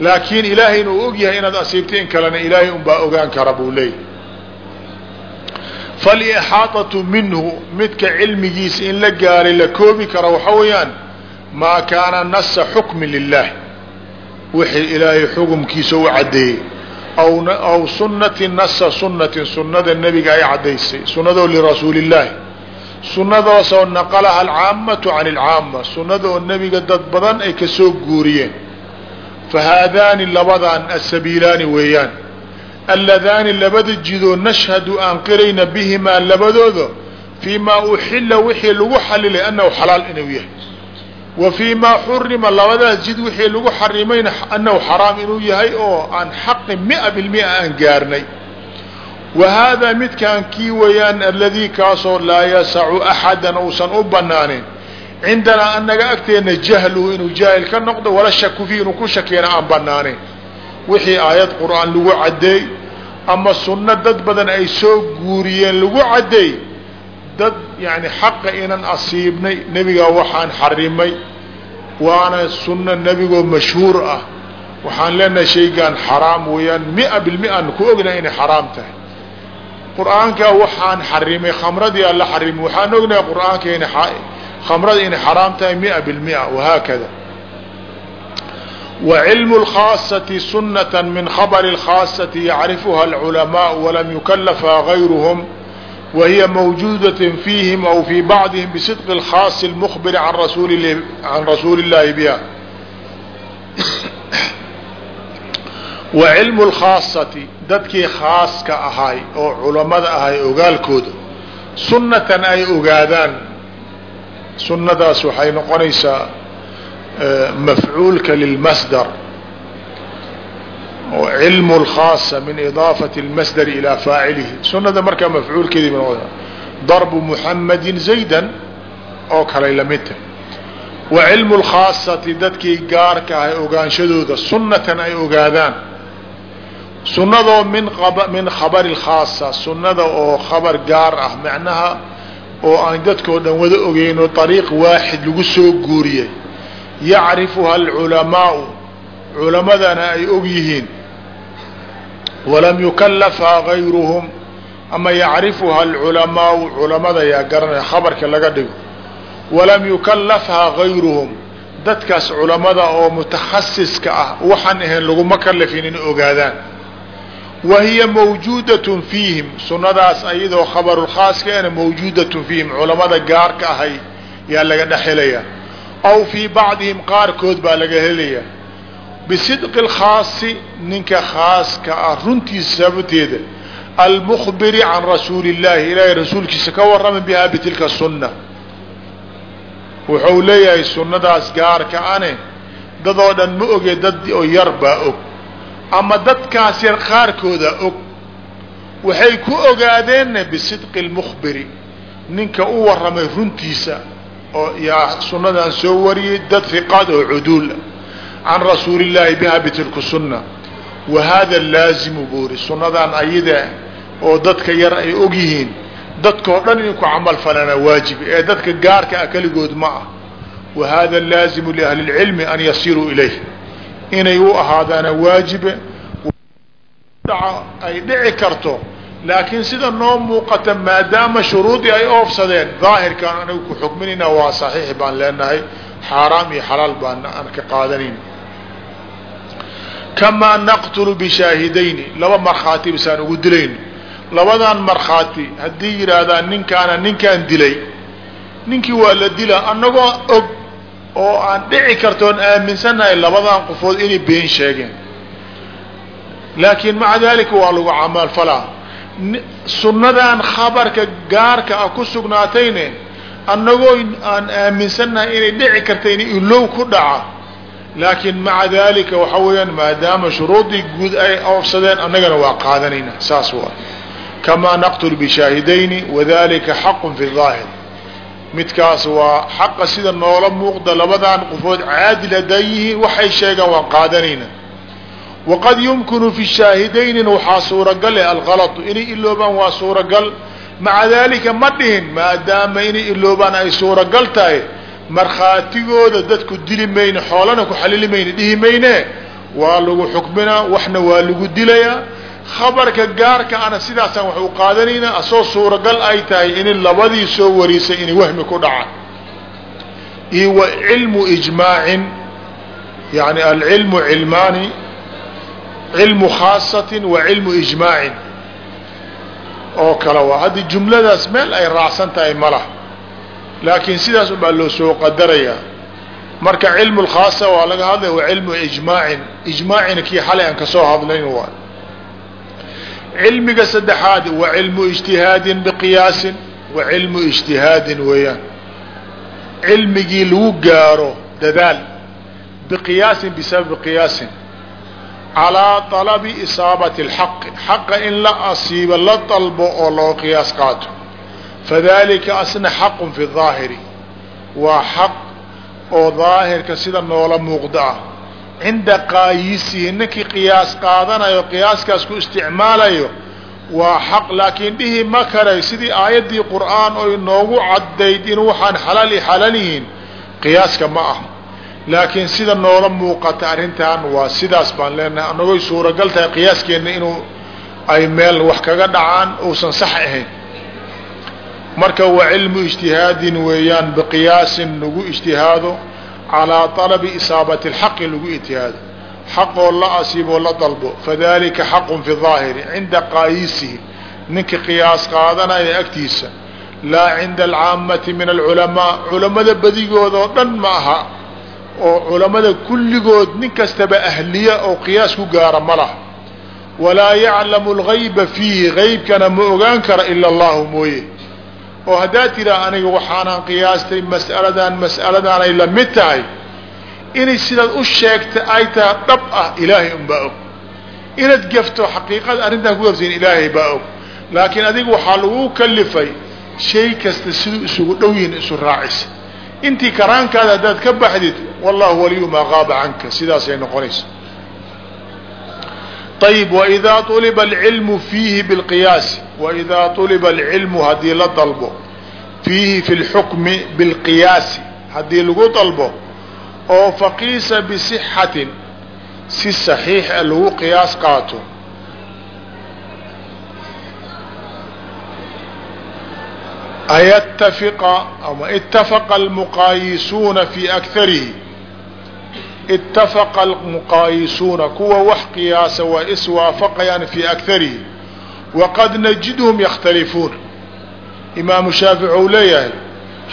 Laakiin ilaahay inuu og yahay inaad asiibta in kalena ilaahay unbaa ogaan kara buu leeyahy falixaaطatu minhu midka cilmigiisa in la gaaray la koobi kara waxa weeyaan maa kaana nasa xukmi lilah wixii ilaahay xukumkiisa u caddeeyey aw sunati nasa sunatin sunada nebiga ay caddaysay sunadoo lirasuulillaahi sunadaasoo naqalaha alcaamatu can ilcaama sunadaoo nebiga dad badan ay ka soo guuriyeen fa haadaani labadan asabiilaani weeyaan alladaani labada jidoo nashhadu aan qirayna bihimaa labadooda fii maa uxila wixii lagu xalilay annahu xalaal inuu yahay wa fii maa xurima labadaas jid wixii lagu xarimayna annahu xaraam inuu yahay oo aan xaqi mia bilmia aan gaarnay. Wa haadaa midkaan kii weeyaan aladii kaasoo laa yasacu axadan uusan u banaanin cindanaa anaga agteena jahluhu inuu jaahil ka noqdo wala shaku fii inuu ku shakiyana aan banaanayn wixii aayad qur'aan lagu caddeey ama sunno dad badan ay soo guuriyeen lagu caddeey dad yani xaqa inan asiibnay nebigaa waxaan xarimay waana sunna nebigoo mashhuur ah waxaan leenahay shaygaan xaraam weeyaan mia bilmia an ku ognahay inay xaraam tahay qur'aankaa waxaan xarimay khamradii aan la xarimay waxaan ognahay qur'aanka ina khamrada inay xaraam tahay mia bilmia wahaakada وعلم الخاaصة سنة من خبر الخاaصة يعرفها العلماء ولم يكلفha غيرهم wahiya mawjuudaة fiihim aw fii bacdihim bisidqi اlkhaasi اlmخbiri can rasuuli اllaahi biha wa cilmu اlkhaasati dadkii khaaska ahay oo culammada ahay ogaalkooda sunnatan ay ogaadaan sunnadaas waxay noqonaysaa mafcuulka lilmasdar oo cilmu اlkhaasa min idaafati اlmasdar ilaa faacilihi sunada markaa mafcuulkeedii darbu muxamadin zayda oo kalay la mid wa cilmu lkhaasati dadkii gaarka ahay ogaanshadooda sunnatan ay ogaadaan sunnadoo min khabari lkhaasa sunnada oo khabar gaar ah macnaha oo aan dadkao dhan wada ogeynoo ariiq waaxid lagu soo guuriyay yacrifuha alculamaau culamadana ay og yihiin walam yukalafhaa gayruhum ama yacrifuha alculamaau culamada yaa garanaya khabarka laga dhigo. Walam yukalafhaa gayruhum dadkaas culamada oo mutakhasiska ah waxaan ahayn laguma kalafin in ogaadaan. Wa hiya mawjuudatun fiihim sunnadaas ayadoo khabarulkhaaskaena mawjuudatun fiihim culamada gaarka ahay yaa laga dhex helayaa aw fii bacdihim qaarkood baa laga helayaa bisidqi alkhaasi ninka khaaska ah runtiisa sababteeda almukhbiri can rasuuli illahi ilaahay rasuulkiisa ka warrama bihaa bitilka sunna wuxuu leeyahay sunnadaas gaarka ane dadoo dhan ma oge dad oo yar baa og ama dadkaas yar qaarkooda og waxay ku ogaadeenna bisidqi lmukhbiri ninka u warramay runtiisa oo yaa sunnadan soo wariyey dad fiqaad oo cuduula can rasuuli illaahi biha bitilku sunna wa hada laazimu buuri sunnadan ayada oo dadka yar ay og yihiin dadkao dhan inay ku camal falana waajib ee dadka gaarka ah keligood ma ah wa hada laazimu liahli lcilmi an yasiruu ilayh inay u ahaadaana waajibe ay dhici karto laakiin sida noo muuqata maadaama shuruudii ay oofsadeen daahirkaan anagu ku xukminayna waa saxiix baan leenahay xaaraam iyo xalaal baan aan ka qaadanayn kamaa naqtulu bishaahidayni laba markhaati basaan ugu dilayno labadan markhaati haddii yidhaahdaan ninkaana ninkaan dilay ninkii waa la dilaa annagoo og oo aan dhici kartoon aaminsannahay labadan qofood inay been sheegeen laakiin maca dalika waa lagu camaalfalaa sunnadan khabarka gaarka ah ku sugnaatayne annagoo aan aaminsannahay inay dhici karta in ilow ku dhaca laakiin maca dalika waxa weeyaan maadaama shuruudii guud ay oofsadeen annagana waa qaadanayna. Saas waa. Kamaa naqtul bishaahidayni wadalika xaqun fi daahir midkaas waa xaqa sida noola muuqda labadan qofood caadil hadday yihiin waxay sheegaan waan qaadanayna. Waqad yumkinu fi shaahidaynin waxaa suuragale algalatu inay iloobaan waa suuragal. Maca dalika ma dhihin maadaama inay iloobaan ay suuragal tahay markhaatigooda dadku dili mayne xoolana ku xalili mayne dhihi mayne waa lagu xukminaa waxna waa lagu dilayaa khabarka gaarka ana sidaasaan wax u qaadanaynaa asoo suuragal ay tahay in labadii soo warisay inay wahmi ku dhacaan. Iyo wa cilmu ijmaacin yani alcilmu cilmaani cilmu khaasatin wa cilmu ijmaacin. Oo kale waa haddii jumladaas meel ay raacsan tahay malah laakiin sidaas unbaa loo soo qadarayaa. Marka cilmu lkhaasa waa laga hadlaya wa cilmu ijmaacin. Ijmaacina kii xalay aan ka soo hadlayn waay cilmiga saddexaad wa cilmu ijtihaadin biqiyaasin wa cilmu ijtihaadin weeyaan. Cilmigii lagu gaaro dadaal biqiyaasin bisababi qiyaasin. Calaa talabi isaabati alxaqi xaqa in la asiibo la dalbo oo loo qiyaas qaato fadalika asna xaqun fi daahiri waa xaq oo daahirka sida noola muuqda ah cinda qaayisihi ninkii qiyaas qaadanayo qiyaaskaas ku isticmaalayo waa xaq laakiin dhihi ma karay sidii aayaddii qur'aan oy noogu caddayd in waxaan xalaal i xalaal yihiin qiyaaska ma ah laakiin sida noola muuqata arrintan waa sidaas baan leenahay annagoy suuragal tahay qiyaaskeenna inuu ay meel wax kaga dhacaan uusan sax ahayn marka waa cilmu ijtihaadin weeyaan biqiyaasin lagu ijtihaado calaa talabi isaabati alxaqi lagu ijtihaado. Xaqoo la asiiboo la dalbo fadalika xaqun fi daahiri cinda qaayisihi ninka qiyaas qaadanaya agtiisa. Laa cinda alcaamati min alculamaa culammada badigooda oo dhan ma aha oo culammada kulligood nin kastaba ahliya oo qiyaas ku gaara ma laha. Walaa yaclamu algayba fiihi gaybkana ma ogaan kara ila allahu mooye oo haddaad tiraa aniga waxaanaan qiyaastay mas'aladan mas'aladan ay la mid tahay inay sidaad u sheegta ay tahay dhab ah ilaahay unbaa og. Inaad gafto xaqiiqada arrintaan ku gafsayn ilaahay baa og. Laakiin adiga waxaa lagu kalifay shay kasta siduu isugu dhow yihiin isu raacisa intii karaankaada haddaad ka baxdid wallahu waliyu maa qaaba canka sidaasay noqonaysa ayb waidaa uliba alcilmu fiihi bilqiyaasi waidaa uliba alcilmu haddii la dalbo fiihi fi lxukmi bilqiyaasi haddii lagu dalbo oo faqiisa bisixatin si saxiixa lagu qiyaas qaato aytafiqa ama itafaqa almuqaayisuuna fi akarihi itafaqa almuqaayisuuna kuwa wax qiyaasa waa iswaafaqayaan fii akarihi waqad najidhum yakhtalifuun. Imaamu shaafici ou leeyahay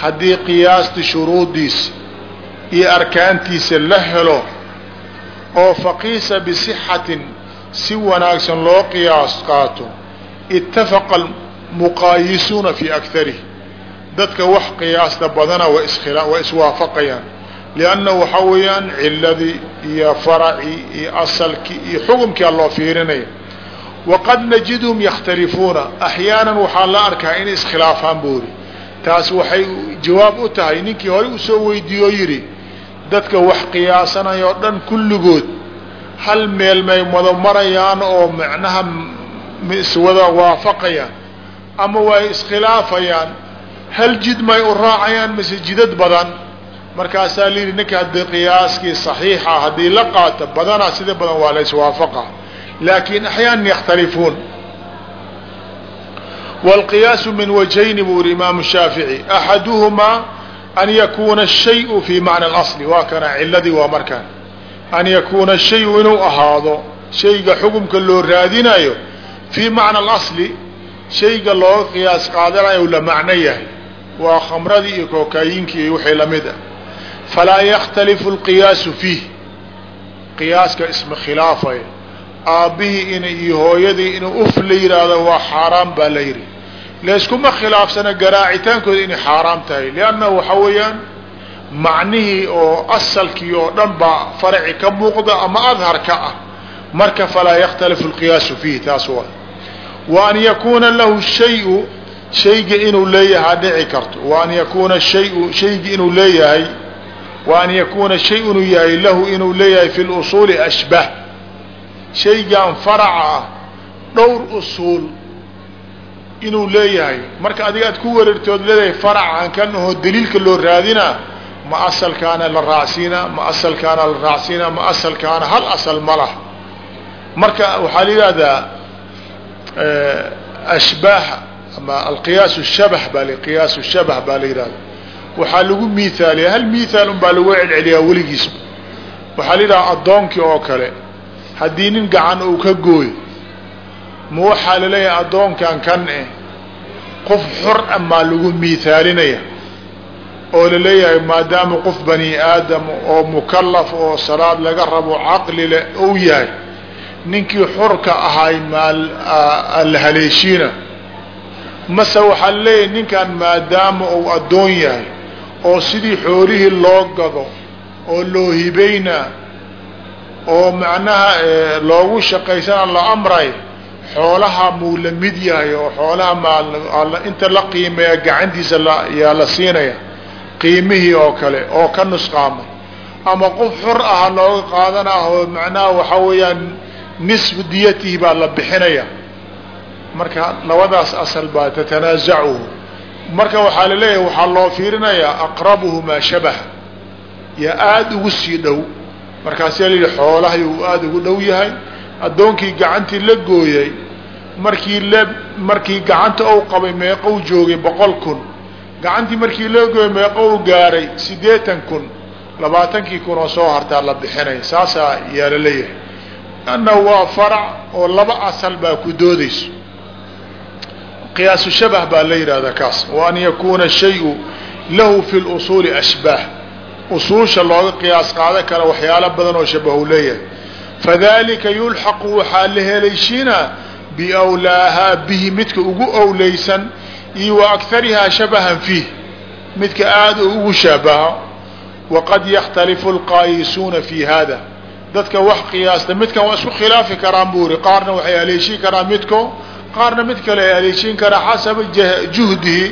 haddii qiyaasti shuruudiisa iyo arkaantiisa la helo oo faqiisa bisixatin si wanaagsan loo qiyaas qaato itafaqa almuqaayisuuna fii akarihi dadka wax qiyaasta badana waa iswaafaqayaan lianna waxaa weeyaan ciladii iyo faracii iyo asalkii iyo xukumkia loo fiirinaya waqad najidhum yakhtalifuuna axyaanan waxaa la arkaa inay iskhilaafaan buuri taas waxay jawaab u tahay ninkii horey u soo weydiiyo yidhi dadka wax qiyaasanaya oo dhan kulligood hal meel may wada marayaan oo macnaha iswada waafaqayaan ama way iskhilaafayaan hal jid may u raacayaan mise jidad badan markaasaa layidhi ninka haddii qiyaaskii saxiixa haddii la qaato badanaa sida badan waa la iswaafaqa laakin axyaanan yakhtalifuun wاlqiyaasu min wajhayni buu yihi imaamu shaafiعي axaduhumaa an yakuuna الshayu fii macna اlasli waa kana ciladii waa markaan an yakuuna shayu inuu ahaado shayga xukumka loo raadinayo fii macna اlasli shayga looga qiyaas qaadanayo la macno yahay waa khamradii iyo kookaayinkii iyo wixii lamid ah falaa yakhtalifu اlqiyaasu fiih qiyaaska isma khilaafaya aabbihii in iyo hooyadii inuu uf la yidhaahdo waa xaaraam baa la yidhi layskuma khilaafsana garaacitaankooda inay xaaraam tahay lianna waxa weeyaan macnihii oo asalkii oo dhan baa faraci ka muuqda ama adhar ka ah marka falaa yakhtalifu alqiyaasu fiih taas waa wa an yakuuna lahu shayu shayga inuu leeyahaa dhici karto wa an yakuuna shayu shaygi inuu leeyahay wa an yakuuna shay inuu yahay lahu inuu leeyahay fi lusuuli ashbah. Shaygan faraca ah dhowr usuul inuu leeyahay. Marka adiga aad ku wareertood leedahay faracan kan ahoo daliilka loo raadinaa ma asalkaana la raacsiinaa ma asalkaana la raacsiinaa ma asalkaana hal asal ma lah marka waxaa la yidhahdaa ashbaaha ama alqiyaas shabah baa qiyaas shabah baa la yidhahda waxaa lagu miaaliya hal miaal un baa lagu celceliyaa weligiisba. Waxaa la yidhaha addoonkii oo kale haddii nin gacan uu ka gooyo ma waxaa la leeyahay addoonkan kan eh qof xor a maa lagu miithaalinaya oo la leeyahay maadaama qof bani aadam oo mukalaf oo salaad laga rabo caqli leh yahay ninkii xorka ahay maa la haleeshiina. Mase waxaa la leeyahay ninkan maadaama uu addoon yahay oo sidii xoolihii loo gado oo loo hibaynaa oo macnaha loogu shaqaysana la amray xoolaha muu la mid yahay oo xoolaha ma inta la qiimeeya gacantiisa yaa la siinaya qiimihii oo kale oo ka nusqaamay ama qof xor aha looga qaadanah oo macnaha waxaa weeyaan nisfu diyatihi baa la bixinaya marka labadaas asal baa tatanaazacuhu marka waxaa la leeyahay waxaa loo fiirinayaa aqrabuhu maa shabaha. Yaa aada ugu sii dhow. Markaasaa layidhi xoolahay uu aada ugu dhow yahay. Addoonkii gacantii la gooyay markii le markii gacanta ou qabay meeqou joogay boqol kun. Gacantii markii loo gooyay meeqou gaaray siddeetan kun. Labaatankii kun oo soo hartaa la bixinay saasaa yaa la leeyahay. Anna waa farac oo laba asal baa ku doodayso qiyaasu shabah baa la yidhahdaa kaas wa an yakuuna shayu lahu fi lusuuli ashbaah. Usuusha looga qiyaas qaadan kara waxyaalo badan oo shabahu leeyahay. Fadalika yulxaqu waxaa la helaysiinaa biwlaahaa bihi midka ugu owleysan iyo wa akarihaa shabahan fiih midka aada ugu shabaho waqad yakhtalifu alqaayisuuna fi hada dadka wax qiyaasta midkan waa isku khilaafi karaan buu iri qaarna waxay haleeshiin karaan midko qaarna mid kale ay haleeshiin karaa xasaba juhdihi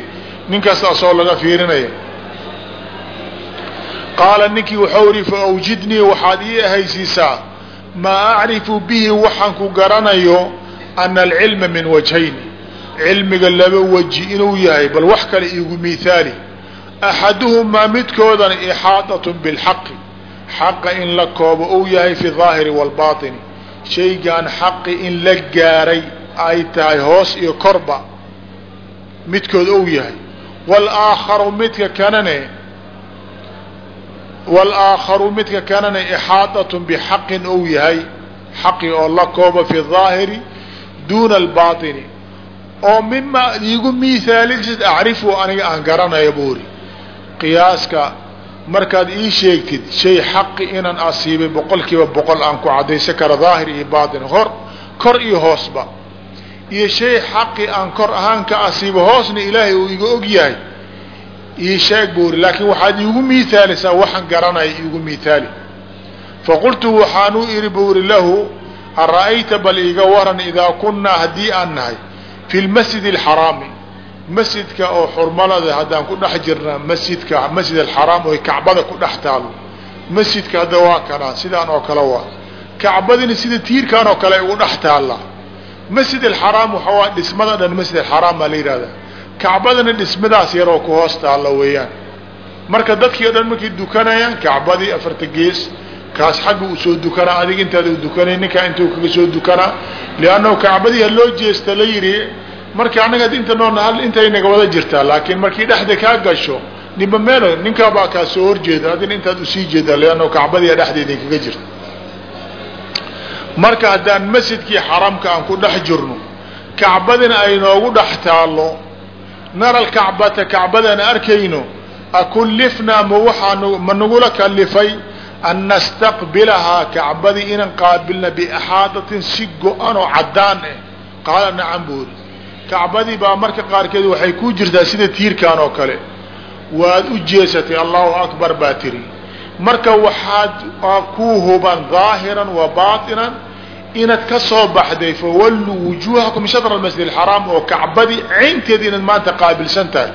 nin kasta asoo laga fiirinaya qaala ninkii waxau ihi fa awjidnii waxaad ii ahaysiisaa maa acrifu bihi waxaan ku garanayo ana alcilma min wajhayni cilmiga laba waji inuu yahay bal wax kale iigu mihaali axaduhumaa midkoodan ixaadatun bilxaqi xaqa in la koobo uu yahay fi daahiri waalbaatini shaygan xaqi in la gaaray ay tahay hoos iyo korba midkood ou yahay. Walaakharu midka kanane walaakharu midka kanana ixaadatun bixaqin ou yahay. Xaqi oo la kooba fi daahiri duuna albaaطini oo mima igu miaalintid acrifu aniga aan garanayo buuri. Qiyaaska markaad ii sheegtid shay xaqi inaan asiibay boqol kiiba boqol aan ku cadaysan karo daahir iyo baatin. Hor kor iyo hoosba iyo shay xaqi aan kor ahaan ka asiibo hoosna ilaahay uu iga og yahay. Ii sheeg buuri laakiin waxaad iigu mihaalisaa waxaan garanaya iigu mihaali faqultu waxaanuu iri buuri lahu ara'ayta bal iga waran idaa kunnaa haddii aan nahay fi lmasjid alxaraami. Masjidka oo xurmalada haddaan ku dhex jirna masjidka masjid alxaraam oy kacbada ku dhex taalo masjidka hadda waa kanaa sidaan oo kale waa. Kacbadina sida tiirkan oo kale ugu dhex taalla masjid alxaraam waxaa waa dhismada dhan masjid alxaraam baa la yidhahdaa kacbadana dhismadaas yaroo ku hoos taalla weeyaan. Marka dadkii o dhan markay dukanayaan kacbadii afarta gees kaas xagga uu soo dukanaa adig intaada u dukanay ninkaa intuu kaga soo dukanaa liannahu kacbadii ha loo jeesta la yidhi marka annaga inta noolna hal intay naga wada jirtaa laakiin markii dhexda kaa gasho ninba meel ninkaabaa kaa soo horjeeda adina intaad u sii jeedaa liannahu kacbadii dhexdeeda kaga jirta marka haddaan masjidkii xaramka aan ku dhex jirno kacbadina ay noogu dhex taallo nara alkacbata kacbadaan arkayno akullifnaa ma waxaa ma nagula kalifay an nastaqbilahaa kacbadii inaan qaabilna biaxaadatin si go-an oo caddaan ah qaala nacam buuri kacbadii baa marka qaarkeed waxay ku jirtaa sida tiirkan oo kale. Waad u jeesatay allahu akbar baa tiri marka waxaad kuu huban daahiran wa baatinan inaad ka soo baxday fawalluu wujuuhakum shatra masjid alxaraam oo kacbadii caynteeda inaad maanta qaabilsan tahay.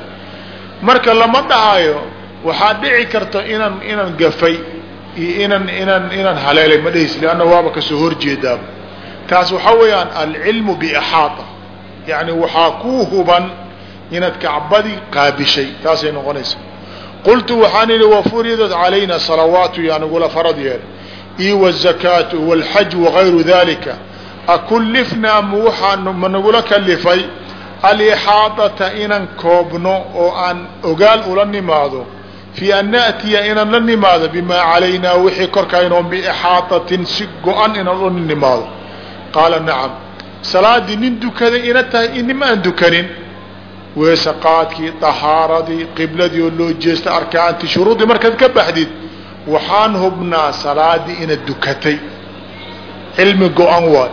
Marka lama dhahayo waxaad dhici karta inaan inaan gafay iyo inaan inaan inaan haleelay ma dhehis leanna waaba ka soo horjeedaaba taas waxaa weeyaan alcilmu biaxaata yani waxaa kuu huban inaad kacbadii qaabishay taasay noqonaysa qultu waxaan idhi wafuridat calayna salawaatu yaa nagula farad yeelay io wazakaatu walxaj wagayru dalika akullifnaa ma waxaa ma nagula kalifay alixaadata inaan koobno oo aan ogaal ula nimaado. Fii an naأtiya inaan la nimaado bimaa calaynaa wixii korkaynoon biixaadatin si go-an inaan ula nimaado. Qaala nacam. Salaadii nin dukaday ina tahay inima aan dukanin weese qaadkii طahaaradii qibladii oo loo jeesta arkaantii shuruudii markaad ka baxdid waxaan hubnaa salaadii inaad dukatay. Cilmi go-an waay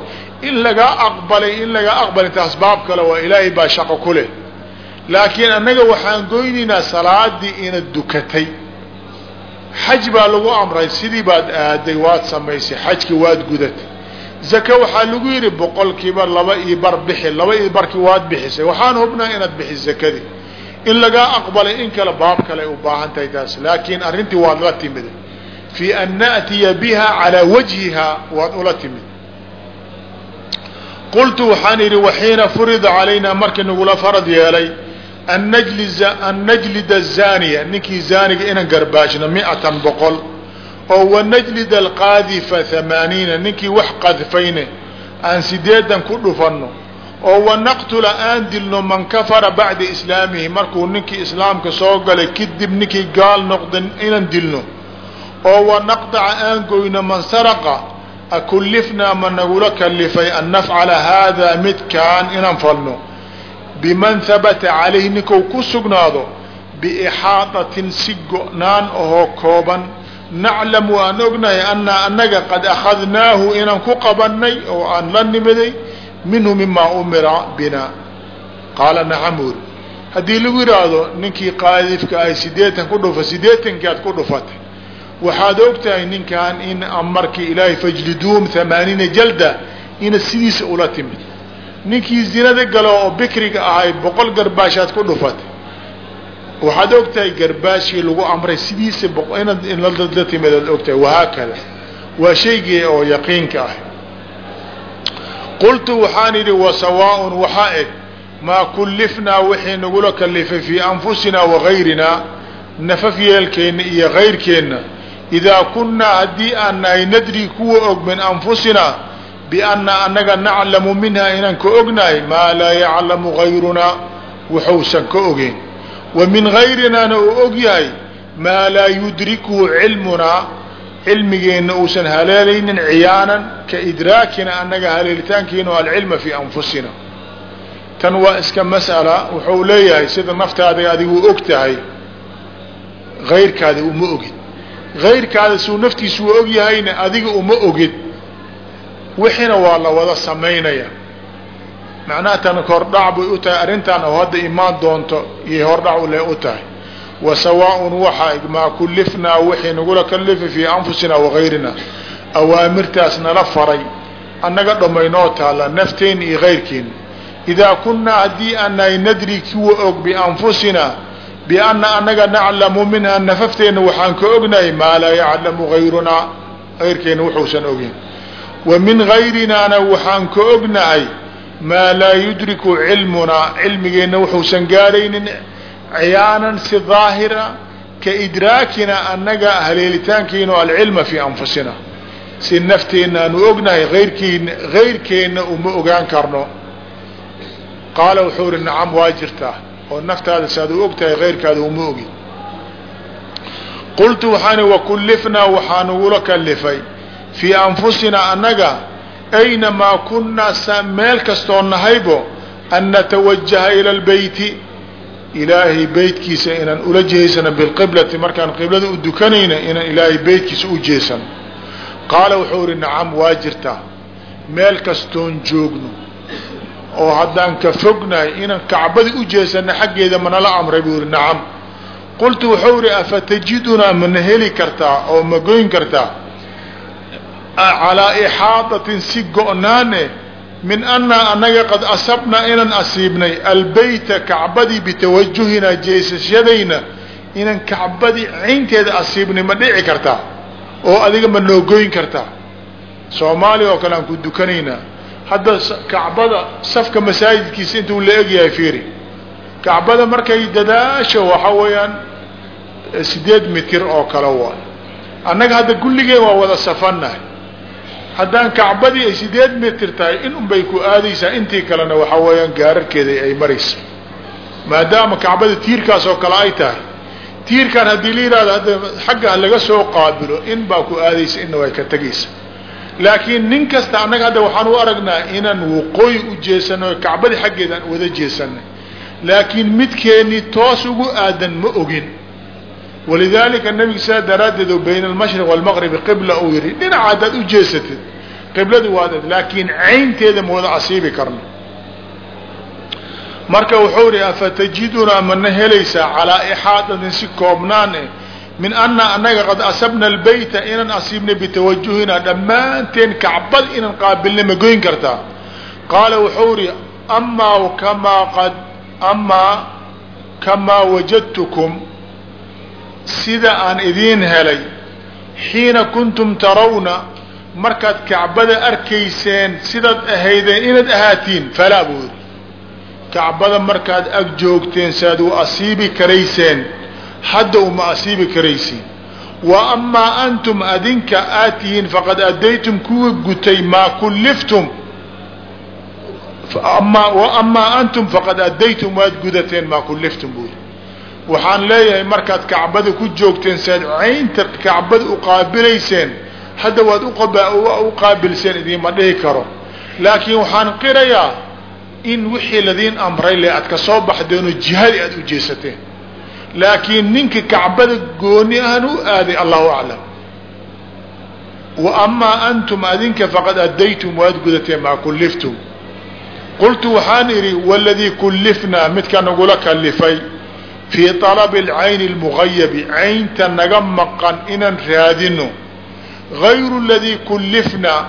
in lagaa aqbalay in lagaa aqbalay taas baab kale waa ilaahay baa shaqo ku leh. Laakiin annaga waxaan goynaynaa salaadii inaad dukatay. Xaj baa lagu amray sidii baad aaday waad samaysay xajki waad gudatay zaka waxaa lagu yidhi boqolkiiba laba iyo bar bixi laba iyo barkii waad bixisay. Waxaan hubnaa inaad bixis zakadii. In lagaa aqbalay in kale baab kale ay u baahan tahay taas. Laakiin arrintii waad la timid. Fii an na'tiya biha calaa wajhiha waad ula timid. Qultu waxaan idhi waxiina furida calaynaa markii nagula farad yeelay an najlida zaaniya. Ninkii zaaniga inaan garbaashno miatan boqol oo wanajlida alqaadifa hamaaniina ninkii wax qadfayne aan sideedan ku dhufanno oo wanaqtula aan dilno man kafara bacda islaamihi markuu ninkii islaamka soo galay kadib ninkii gaal noqda inaan dilno oo wanaqdaca aan goyno man saraqa akullifnaa ma nagula kalifay an nafcala haadaa midkaan inaan falno biman habata calayhi ninkuu ku sugnaado biixaadatin si go-naan ahoo kooban naclamu aan ognahay anaa annaga qad akhadnaahu inaan ku qabanay oo aan la nimiday minhu mimaa umira bina. Qaala nacam uri haddii lagu yidhaahdo ninkii qaadifka ay sideetan ku dhufa sideetankii aad ku dhufatay waxaad ogtahay ninkan in markii ilaahay fajliduum hamaaniina jalda ina sidiisa ula timid. Ninkii zinada galo oo bikriga ahayd boqol garbaashaad ku dhufatay waxaad ogtahay garbaashii lagu amray sidiisa inaad inla timid aad ogtahay wahaakada waa shaygii oo yaqiinka ah. Qultu waxaan idhi wasawaaءun waxaa eg. Maa kullifnaa wixii nagula kalifay fii anfusinaa wagayrinaa nafaf yeelkeenna iyo gayrkeenna idaa kunnaa haddii aan nahay nadri kuwa og min anfusinaa bianna annaga naclamu minha inaan ka ognahay maa laa yaclamu gayrunaa wuxuusan ka ogeyn wa min gayrinaana uu og yahay maa laa yudrikuhu cilmunaa cilmigeenna uusan haleelaynin ciyaanan ka idraakina annaga haleelitaankeenu alcilma fii anfusina. Tan waa iska mas'ala wuxuu leeyahay sida naftaada adigu og tahay hayrkaada uma ogid hayrkaada suu naftiisu og yahayna adiga uma ogid wixina waa la wada samaynaya macnaha tan hordhac bay u tahay arrintan oo hadda imaan doonto iyay hordhac ule u tahay. Wa sawaaءun waxa maa kulifnaa wixii nagula kalifa fii anfusina wagayrina awaamirtaas nala faray annaga dhammaynoo taalla nafteen iyo gayrkeena idaa kunnaa haddii anahay nadri kuwa og bianfusina bianna annaga naclamu minha nafafteenna waxaan ka ognahay maa laa yaclamu gayrunaa gayrkeena wuxuusan ogin. Wa min gayrinaana waxaan ka ognahay maa laa yudriku cilmunaa cilmigeenna wuxuusan gaaraynin ciyaanan si daahira ka idraakina annaga haleelitaankiinu alcilma fii anfusina. Si nafteenna aanu ognahay ayrkiina gayrkeenna uma ogaan karno. Qaala wuxuu ihi nacam waa jirtaa oo naftaada saad u og tahay uma ogin. Qultu waxaan wakullifnaa waxaa nagula kalifay fii anfusina annaga aynamaa kunnaa meel kastoo nahaybo an natawajaha ila lbeyti ilaahay beytkiisa inaan ula jeesano bilqiblati markaan qiblada u dukanayna inaan ilaahay beytkiisa u jeesano qaala wuxuu ihi nacam waa jirtaa meel kastoon joogno oo haddaan ka fognahay inaan kacbada u jeesano xaggeeda manala amray buu ihi nacam qultu wuxuu ihi afatajidunaa mana heli kartaa oo ma goyn kartaa calaa ixaadatin si go-naane min annaa annaga qad asabnaa inaan asiibnay albeyta kacbadii bitawajuhinaa jeesashadayna inaan kacbadii caynteeda asiibnay ma dhici kartaa oo adiga ma noo goyn kartaa soomaaliya oo kale aan ku dukanaynaa hadda kacbada safka masaajidkiisa intuu la egyahay fiiri kacbada markay dadaasho waxa weeyaan sideed mitir oo kale waay annaga hadda kulligeen waa wada safannahay haddaan kacbadii ay sideed mitir tahay in unbay ku aadaysaa. Intii kalena waxaa weeyaan gaararkeeda ay maraysa. Maadaama kacbada tiirkaas oo kale ay tahay. Tiirkan haddii la yihahdo hadda xagga laga soo qaabilo in baa ku aadaysa inna way ka tegaysa laakiin nin kasta annaga hadda waxaan u aragnaa inaan waqooyi u jeesano kacbadii xaggeedaan wada jeesanay laakiin midkeennii toos ugu aadan ma ogin walidaalika nabiga sidaa daraaddeed oo bayna almashriq waalmaqribi qibla uu yihi dhinaca haddaad u jeesatid qibladu waad laakiin caynteeda ma wada asiibi karno marka wuxuu ihi afatajidunaa mana helaysaa calaa ixaadatin si koobnaan eh min ana annaga qad asabna albayta inaan asiibnay bitawajuhina dhammaanteen kacbad inaan qaabilnay ma goyn kartaa qaala wuxuu ihi amaa kamaa qad amaa kamaa wajadtukum sida aan idiin helay xiina kuntum tarawna markaad kacbada arkayseen sidaad ahaydeen inaad ahaatiin falaa yidhi kacbada markaad ag joogteen saaad u asiibi karayseen hadda uma asiibi karaysiin. Wa amaa antum adinka aad tihiin faqad addaytum kuwa gutay maa kulliftum. Amaa antum faqad addaytum waad gudateen maa kulliftum buu yidhi waxaan leeyahay markaad kacbada ku joogteen saad caynta kacbada u qaabilayseen hadda waad u qaabilseen idiinma dhihi karo. Laakiin waxaan qirayaa in wixii ladiin amray le aad ka soo baxdeenoo jihadii aad u jeesateen. Laakiin ninka kacbada gooni ahan u aaday allahu aclam. Wa amaa antum adinka faqad addaytum waad gudateen maa kulliftum. Qultu waxaan idhi waladii kullifnaa midka nagula kalifay fii alabi alcayni almugayabi caynta naga maqan inaan raadino gayru ladii kullifnaa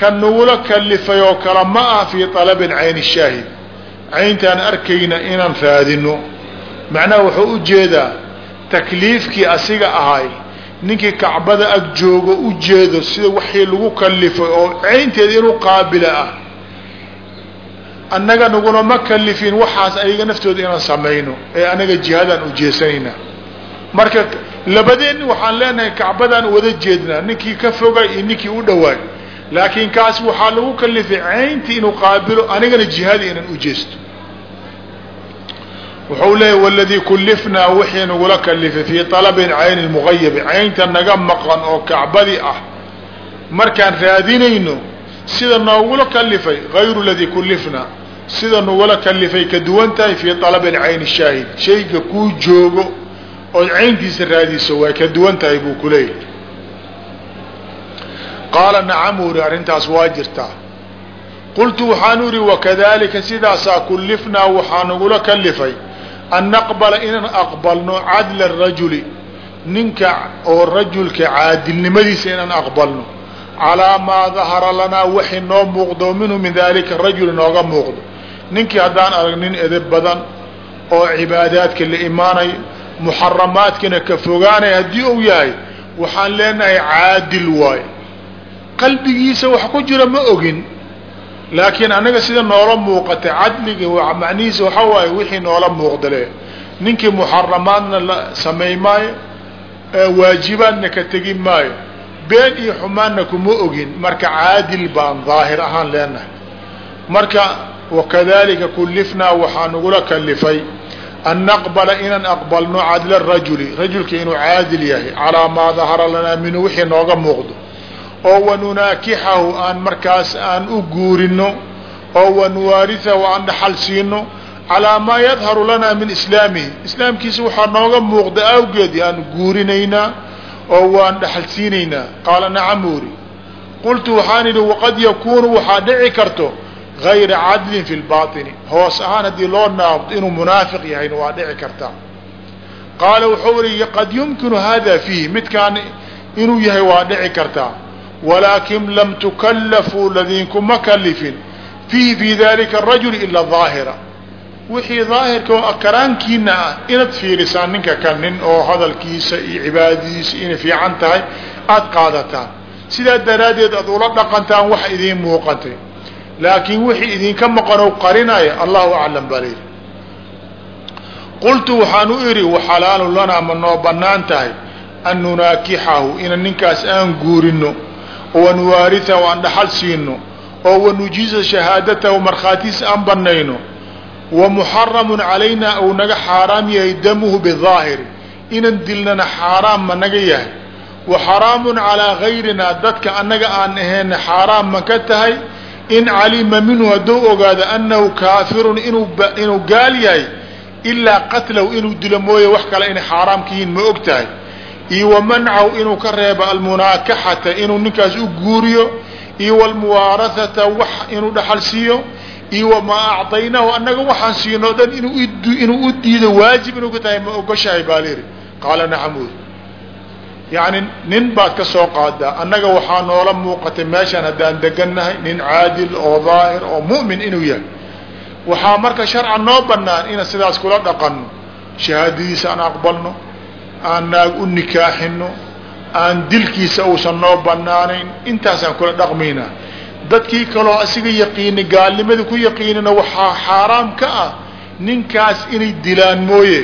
ka nagula kalifay oo kale ma ah fii alabi alcayni shaahid cayntaan arkayna inaan raadino macnaha wuxuu u jeedaa takliifkii asiga ahay ninkii kacbada ag joogo u jeedo sida waxii lagu kalifay oo caynteed inuu qaabila ah annaga naguna ma kalifin waxaas ayaga naftooda inaan samayno ee anaga jihadaan u jeesanayna marka labadeenni waxaan leenahay kacbadaan wada jeednaa ninkii ka fogay iyo ninkii u dhawaay laakiin kaas waxaa lagu kalifay cayntii inuu qaabilo anigana jihadii inaan u jeesto. Wuxuu leeyahy waladii kulifnaa wixii nagula kalifay fii alabin cayni lmugayabi caynta naga maqan oo kacbadi ah. Markaan raadinayno sida noogula kalifay gayru ladii kulifnaa sida nagula kalifay ka duwan tahay fii alabi cayni shaahid shayga kuu joogo ood cayntiisa raadiso way ka duwan tahay buu ku leeyahy qaala nacam uri arrintaas waa jirtaa. Qultu waxaan uri wakadalika sidaasaa kulifnaa waxaa nagula kalifay an naqbala inaan aqbalno cadla rajuli ninka oo rajulka caadilnimadiisa inaan aqbalno. Calaa maa dahara lanaa waxay noo muuqdo minhu min dalika rajuli nooga muuqdo ninkii haddaan arag nin edeb badan oo cibaadaadka la imaanayo muxaramaadkana ka fogaanaya haddii uu yahay waxaan leenahay caadil waayo qalbigiisa wax ku jira ma ogin laakiin annaga sida noola muuqata cadliga macnihiisa waxaa waaye wixii noola muuqdale ninkii muxaramaadna la samay maayo waajibaadna ka tegi maayo been iyo xumaanna kuma ogin. Marka caadil baan daahir ahaan leenahay. Marka wakadalika kulifnaa waxaa nagula kalifay an naqbala inaan aqbalno cadla rajuli rajulka inuu caadil yahay calaa maa dahara lanaa minhu wixii nooga muuqdo oo wanunaakixahu aan markaas aan u guurino oo wanuwaarihahu aan dhaxal siino calaa maa yadharu lanaa min islaamihi islaamkiisa waxaa nooga muuqda awgeed aan guurinaynaa oo waan dhaxal siinaynaa qaala nacam uri qultu waxaan idhi waqad yakuunu waxaa dhici karto gayra cadlin fi lbaini hoos ahaan haddii loo naabdo inuu munaafiq yahayna waa dhici kartaa qaala wuxuu ihi qad yumkinu hada fiihi midkaan inuu yahay waa dhici kartaa walaakin lam tukallafuu ladiinkuma kalifin fiihi fi dalika arajuli ila daahira wixii daahirka oo akaraankiina ah inaad fiirisaan ninka kan nin oo hadalkiisa iyo cibaadadiisa inay fiican tahay aada qaadataan sidaa daraaddeed aad ula dhaqantaan wax idiin muuqatay laakiin wixii idinka maqanow qarinaya allahu aclam baa layidhi qultu waxaan u idhi waxalaalu lanaa ma noo bannaan tahay an nunaakixahu ina ninkaas aan guurino oo wanuwaarihahu aan dhaxal siino oo wanujiza shahaadatahu markhaatiisa aan bannayno. Wa muxaramun calaynaa ou naga xaaraam yahay damuhu bidaahiri inan dilnana xaaraam ma naga yahay. Wa xaraamun calaa gayrinaa dadka annaga aan ahayna xaaraam ma ka tahay in calima minhu hadduu ogaado annahu kaafirun inuu gaal yahay ilaa qatlahu inuu dilo mooye wax kale inay xaaraam ka yihiin ma og tahay. Iyo wa mancahu inuu ka reebo almunaakaxata inuu ninkaas u guuriyo. Iyo walmuwaarahata wax inuu dhaxal siiyo. Iyo wamaa acطaynaahu annaga waxaan siino dhan inuu u diido waajib inuu ka tahay ma ogoshahay baa layidhi qaala nacamud yacni nin baad ka soo qaadaa annaga waxaa noola muuqatay meeshaan haddaan degannahay nin caadil oo daahir oo mu'min inuu yahay. Waxaa marka sharcan noo bannaan inaan sidaas kula dhaqanno shahaadadiisa aan aqbalno aan naag u nikaaxino aan dilkiisa uusan noo bannaanayn intaasaan kula dhaqmaynaa dadkii kaloo asiga yaqiinay gaalnimadii ku yaqiinina waxaa xaaraam ka ah ninkaas inay dilaan mooye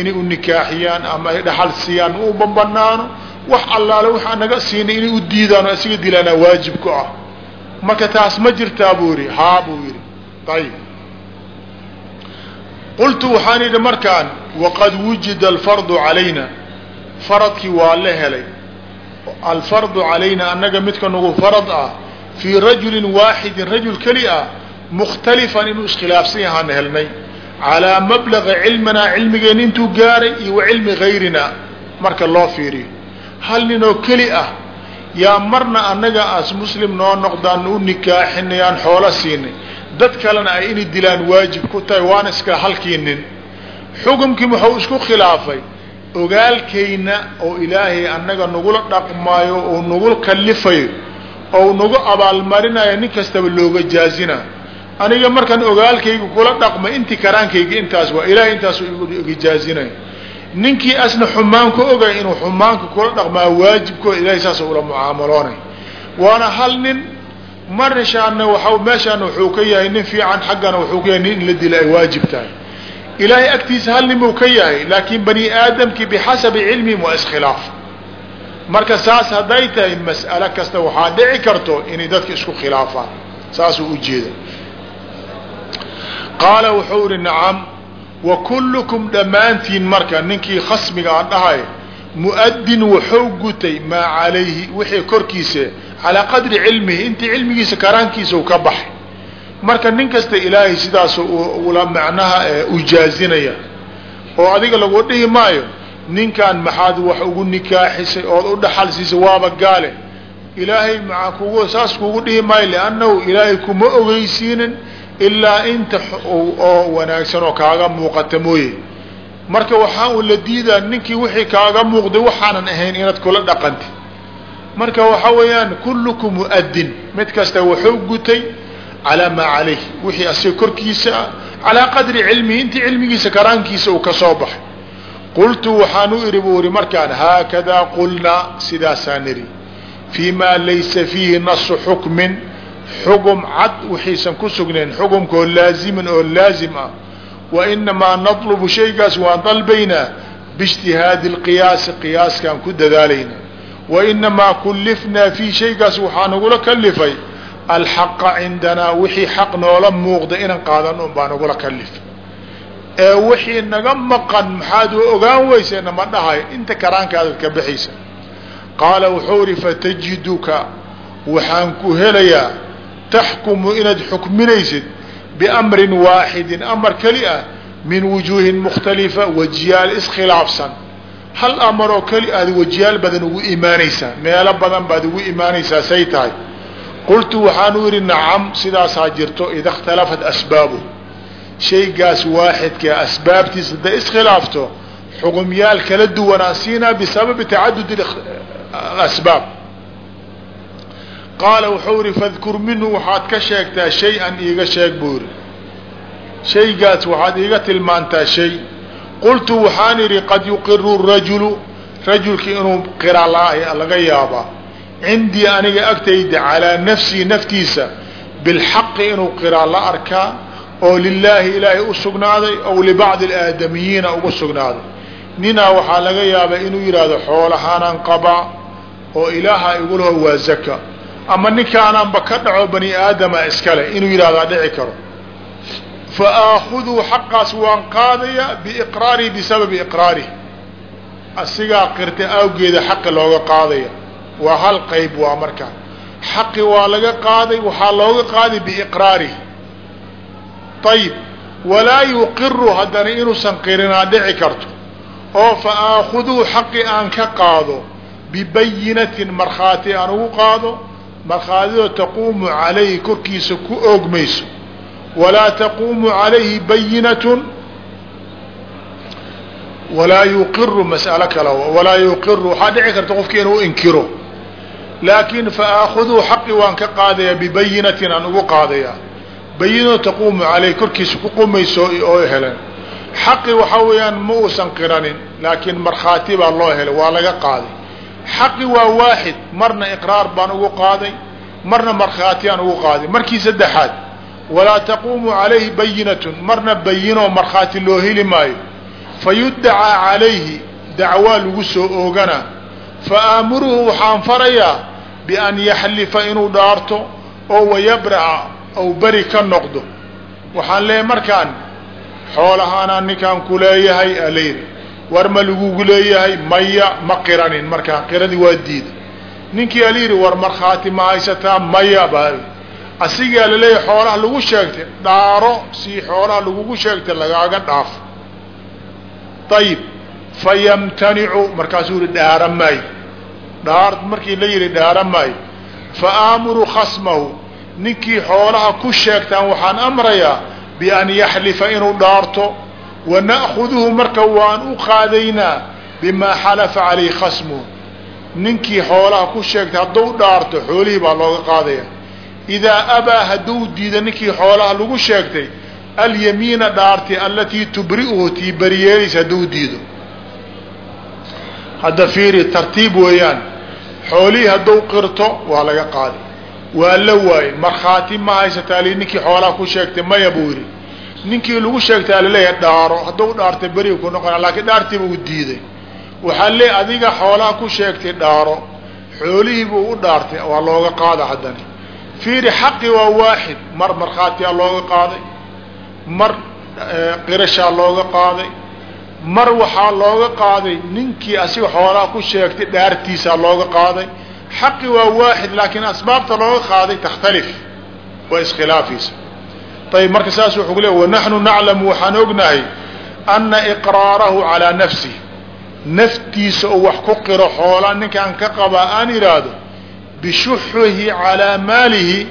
inay u nikaaxiyaan ama ay dhaxal siiyaan. Ma uma banaano wax allaale waxaa naga siinay inay u diidaan oo asiga dilaanaa waajib ku ah. Marka taas ma jirtaa buu yidhi haa buu yidhi. Ayib qultu waxaan yidhi markaan waqad wujida alfardu calayna. Faradkii waa la helay. Alfardu calayna annaga midka nagu farad ah fii rajulin waaxidin rajul keli ah mukhtalifan inuu iskhilaafsan yahaan helnay. Calaa mablaga cilminaa cilmigeenna intuu gaaray iyo wa cilmi gayrina marka loo fiiriyo hal ninoo keli ah yaa marna annaga as muslim noo noqdaan u nikaaxinay aan xoolo siinay. Dad kalena ay inay dilaan waajib ku tahay waana iska halkii nin. Xukumkii wuxuu isku khilaafay ogaalkayna oo ilaahay annaga nagula dhaqmaayo oo nagu kalifayo oo nagu abaalmarinayo nin kastaba looga jaazina. Aniga markaan ogaalkayga kula dhaqmay intii karaankayga intaas waa ilahay intaas iga jaazinayo ninkii asna xumaan ka ogay inuu xumaanka kula dhaqmaa waajibkooda ilahay saas ula mucaamaloonay. Waana hal nin marishaana waa meeshaana wuxuu ka yahay nin fiican xaggana wuxuu ka yahay nin in la dila ay waajib tahay. Ilaahay agtiisa hal nin buu ka yahay laakiin bani aadamkii bixasabi cilmihim waa iskhilaaf. Marka saas hadday tahay mas'alo kasta waxaa dhici karto inay dadka isku khilaafaan. Saasuu ujeeda qaala wuxuu ihi nacam wa kullukum dhammaantiin marka ninkii khasmiga aan dhahay mu'adin wuxuu gutay maa calayhi wixii korkiisa calaa qadri cilmihi intii cilmigiisa karaankiisa u ka baxay. Marka nin kasta ilaahay sidaas ula macnaha ujaazinaya. Oo adiga lagu dhihi maayo ninkan maxaad wax ugu nikaaxisay ood u dhaxal siisay waaba gaale. Ilaahay maa kugu saas kugu dhihi maayo liannahu ilaahay kuma ogeysiinin ilaa inta oo wanaagsan oo kaaga muuqata mooye. Marka waxaa un la diidaa ninkii wixii kaaga muuqday waxaanan ahayn inaad kula dhaqanti. Marka waxa weeyaan kullukum mu'adin mid kasta wuxuu gutay calaa maa calayh wixii asiga korkiisa ah calaa qadri cilmihi intii cilmigiisa karaankiisa uu ka soo baxay. Qultu waxaan u idhi buu ihi markaan haakadaa qulnaa sidaasaan idhi. Fii maa laysa fiihi nasu xukmin xugum cad wixiisan ku sugnayn xukumkoo laazimin oo laazim ah. Wa inamaa natlubu shaygaas waan dalbaynaa biijtihaadi اlqiyaasi qiyaaskaan ku dadaalayna. Wa inamaa kullifnaa fii shaygaas waxaa nagula kalifay alxaqa cindanaa wixii xaq noola muuqda inaan qaadan un baa nagula kalif ee wixii naga maqan maxaad u ogaan weysena ma dhahay inta karaankaadaad ka bixaysa qaala wuxuu ihi fatajiduka waxaan ku helayaa taxkumu inaad xukminaysid biamrin waaxidin amar keli ah min wujuuhin mukhtalifa wajiyaal iskhilaafsan. Hal amar oo keli aad wajiyaal badan ugu imaanaysaa meelo badan baad ugu imaanaysaa say tahay. Qultu waxaanu yidhi nacam sidaasaa jirto ida اkhtalafat asbaabu. Shaygaas waaxidka asbaabtiisa hadday iskhilaafto xugumyaal kala duwanaan siinaa bisababi tacadud asbaab qaala wuxuu ihi fadkur minhu waxaad ka sheegtaa shay-an iiga sheeg buu yidhi. Shaygaas waxaad iiga tilmaantaa shay. Qultu waxaan idhi qad yuqiru rajulu rajulki inuu qira laga yaabaa cindii aniga agtayda calaa nafsii naftiisa bilxaqi inuu qiraa la arkaa oo lilaahi ilaahay u sugnaaday ow libacdi alaadamiyiina ugu sugnaaday. Ninaa waxaa laga yaabaa inuu yidhaahdo xoolahaanaan qabaa oo ilaaha igulaho waa zaka ama ninkaanaanba ka dhaco bani aadama iskale inuu yidhahdaa dhici karo. Fa aakuduu xaqaas waan qaadayaa biiqraarihi bisababi iqraarihi asigaa qirta awgeeda xaqi looga qaadaya. Waa hal qayb waa markaa xaqi waa laga qaaday waxaa looga qaaday biiqraarihi ayib walaa yuqiru haddana inuusan qirinaa dhici karto. Oo fa aakuduu xaqi aan ka qaado bibayinatin markhaati aan ugu qaado markhaatidoo taquumu calayhi korkiisa ku oogmayso walaa taquumu calayhi bayinatun walaa yuqiru mas'alo kale walaa yuqiru waxaa dhici karta qofki inuu inkiro. Laakiin fa aakuduu xaqi waan ka qaadayaa bibayinatin aan ugu qaadayaa bayinoo taquumu caleyh korkiisa ku qumayso oo helan. Xaqi waxaa weeyaan ma uusan qiranin laakiin markhaati baa loo helay waa laga qaaday xaqi waa waaxid marna iqraar baan ugu qaaday marna markhaati aan ugu qaaday. Markii saddexaad walaa taquumu calayhi bayinatun marna bayinoo markhaati loo heli maayo. Fa yuddacaa calayhi dacwaa lagu soo oogana. Fa aamuruhu waxaan farayaa bian yaxlifa inuu dhaarto oo wayabraca ou beri ka noqdo. Waxaan leeyahay markaan xoolahaanaa ninkaan ku leeyahay alayri war ma lagugu leeyahay maya ma qiranin. Markaan qiradii waa diida ninkii alayidhi war markhaati ma haysataa? Maya baa asigaa la leeyahay xoolaha lagu sheegtay dhaaro si xoolaha lagugu sheegtay lagaaga dhaafo ayib fa yamtanicu markaasuu yihi dhaara maayo dhaar markii la yidhi dhaara maayo fa aamuru khasmahu ninkii xoolaha ku sheegtaan waxaan amrayaa bian yaxlifa inuu dhaarto wa na'khuduhu marka waan u qaadaynaa bimaa xalafa calayhi khasmuhu ninkii xoolaha ku sheegtay hadduu dhaarto xoolihii baa looga qaadaya idaa abaa hadduu diida ninkii xoolaha lagu sheegtay alyamiina dhaarti alatii tubri'uhu tii bariyeelaysa hadduu diido hadda fiiri tartiib weeyaan xoolihii hadduu qirto waa laga qaaday waa la waayey markhaati ma haysataa ninkii xoolaha ku sheegtay maya buu yidhi ninkii lagu sheegtaa la leeyahay dhaaro hadduu dhaartay beriga ku noqona laakiin dhaartiiba u diiday. Waxaa lee adiga xoolaha ku sheegtay dhaaro xoolihii buu u dhaartay waa looga qaada haddana fiiri xaqi waa waaxid mar markhaatiyaa looga qaaday mar qirashaa looga qaaday mar waxaa looga qaaday ninkii asiga xoolaha ku sheegtay dhaartiisaa looga qaaday. Xaqi waa waaxid laakiin asbaabta looga qaaday takhtalif waa iskhilaafaysa ayb marka saas wuxuu leey wanaxnu naclamu waxaan ognahay ana iqraarahu calaa nafsih naftiisa oo wax ku qiro xoolaa ninkaan ka qabaa aan idhaahdo bishuxihi calaa maalihi.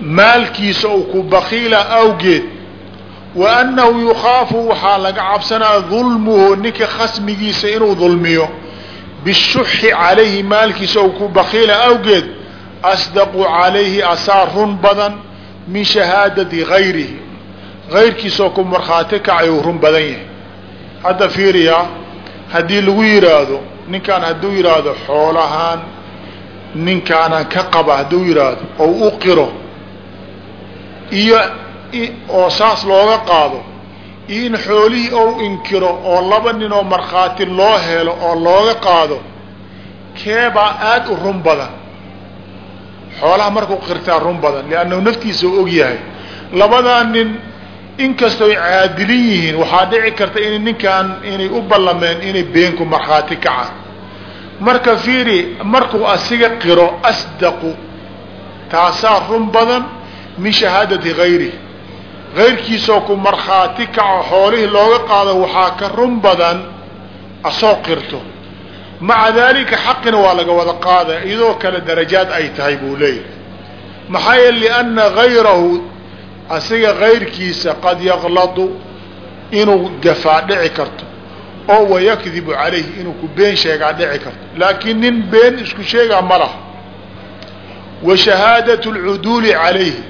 Maalkiisa ou ku bakiila awgeed wa annahu yukhaafu waxaa laga cabsanaya dulmuhu ninka khasmigiisa inuu dulmiyo bishuxi calayhi maalkiisa ou ku bakiila awgeed asdaqu calayhi asaa run badan min shahaadati gayrihi gayrkiisoo ku markhaati kacay uu run badan yahay hadda fiiriyaa haddii lagu yidhaahdo ninkaan hadduu yidhaahdo xoolahaan ninkaanan ka qaba hadduu yidhaahdo ou u qiro iyo oo saas looga qaado iyo in xoolihii ou inkiro oo laba nin oo markhaati loo helo oo looga qaado keebaa aada u run badan xoolaha markuu qirtaa run badan liannahu naftiisa u og yahay. Labadaa nin inkastoy caadilin yihiin waxaa dhici karta in ninkaan inay u ballameen inay beenku markhaati kacaan marka fiiri markuu asiga qiro asdaqu taasaa run badan min shahaadati gayrihi gayrkiisoo ku markhaati kaco xoolihii looga qaado waxaa ka run badan asoo qirto maca daalika xaqina waa laga wada qaadaya iyadoo kale darajaad ay tahay buu leeyahay. Maxaa yeele lianna gayrahu asiga gayrkiisa qad yakladu inuu gafaa dhici karto oo wayakdibu calayhi inuu ku been sheegaa dhici karto. Laakiin nin been isku sheegaa ma laha. Wa shahaadatu lcuduuli calayhi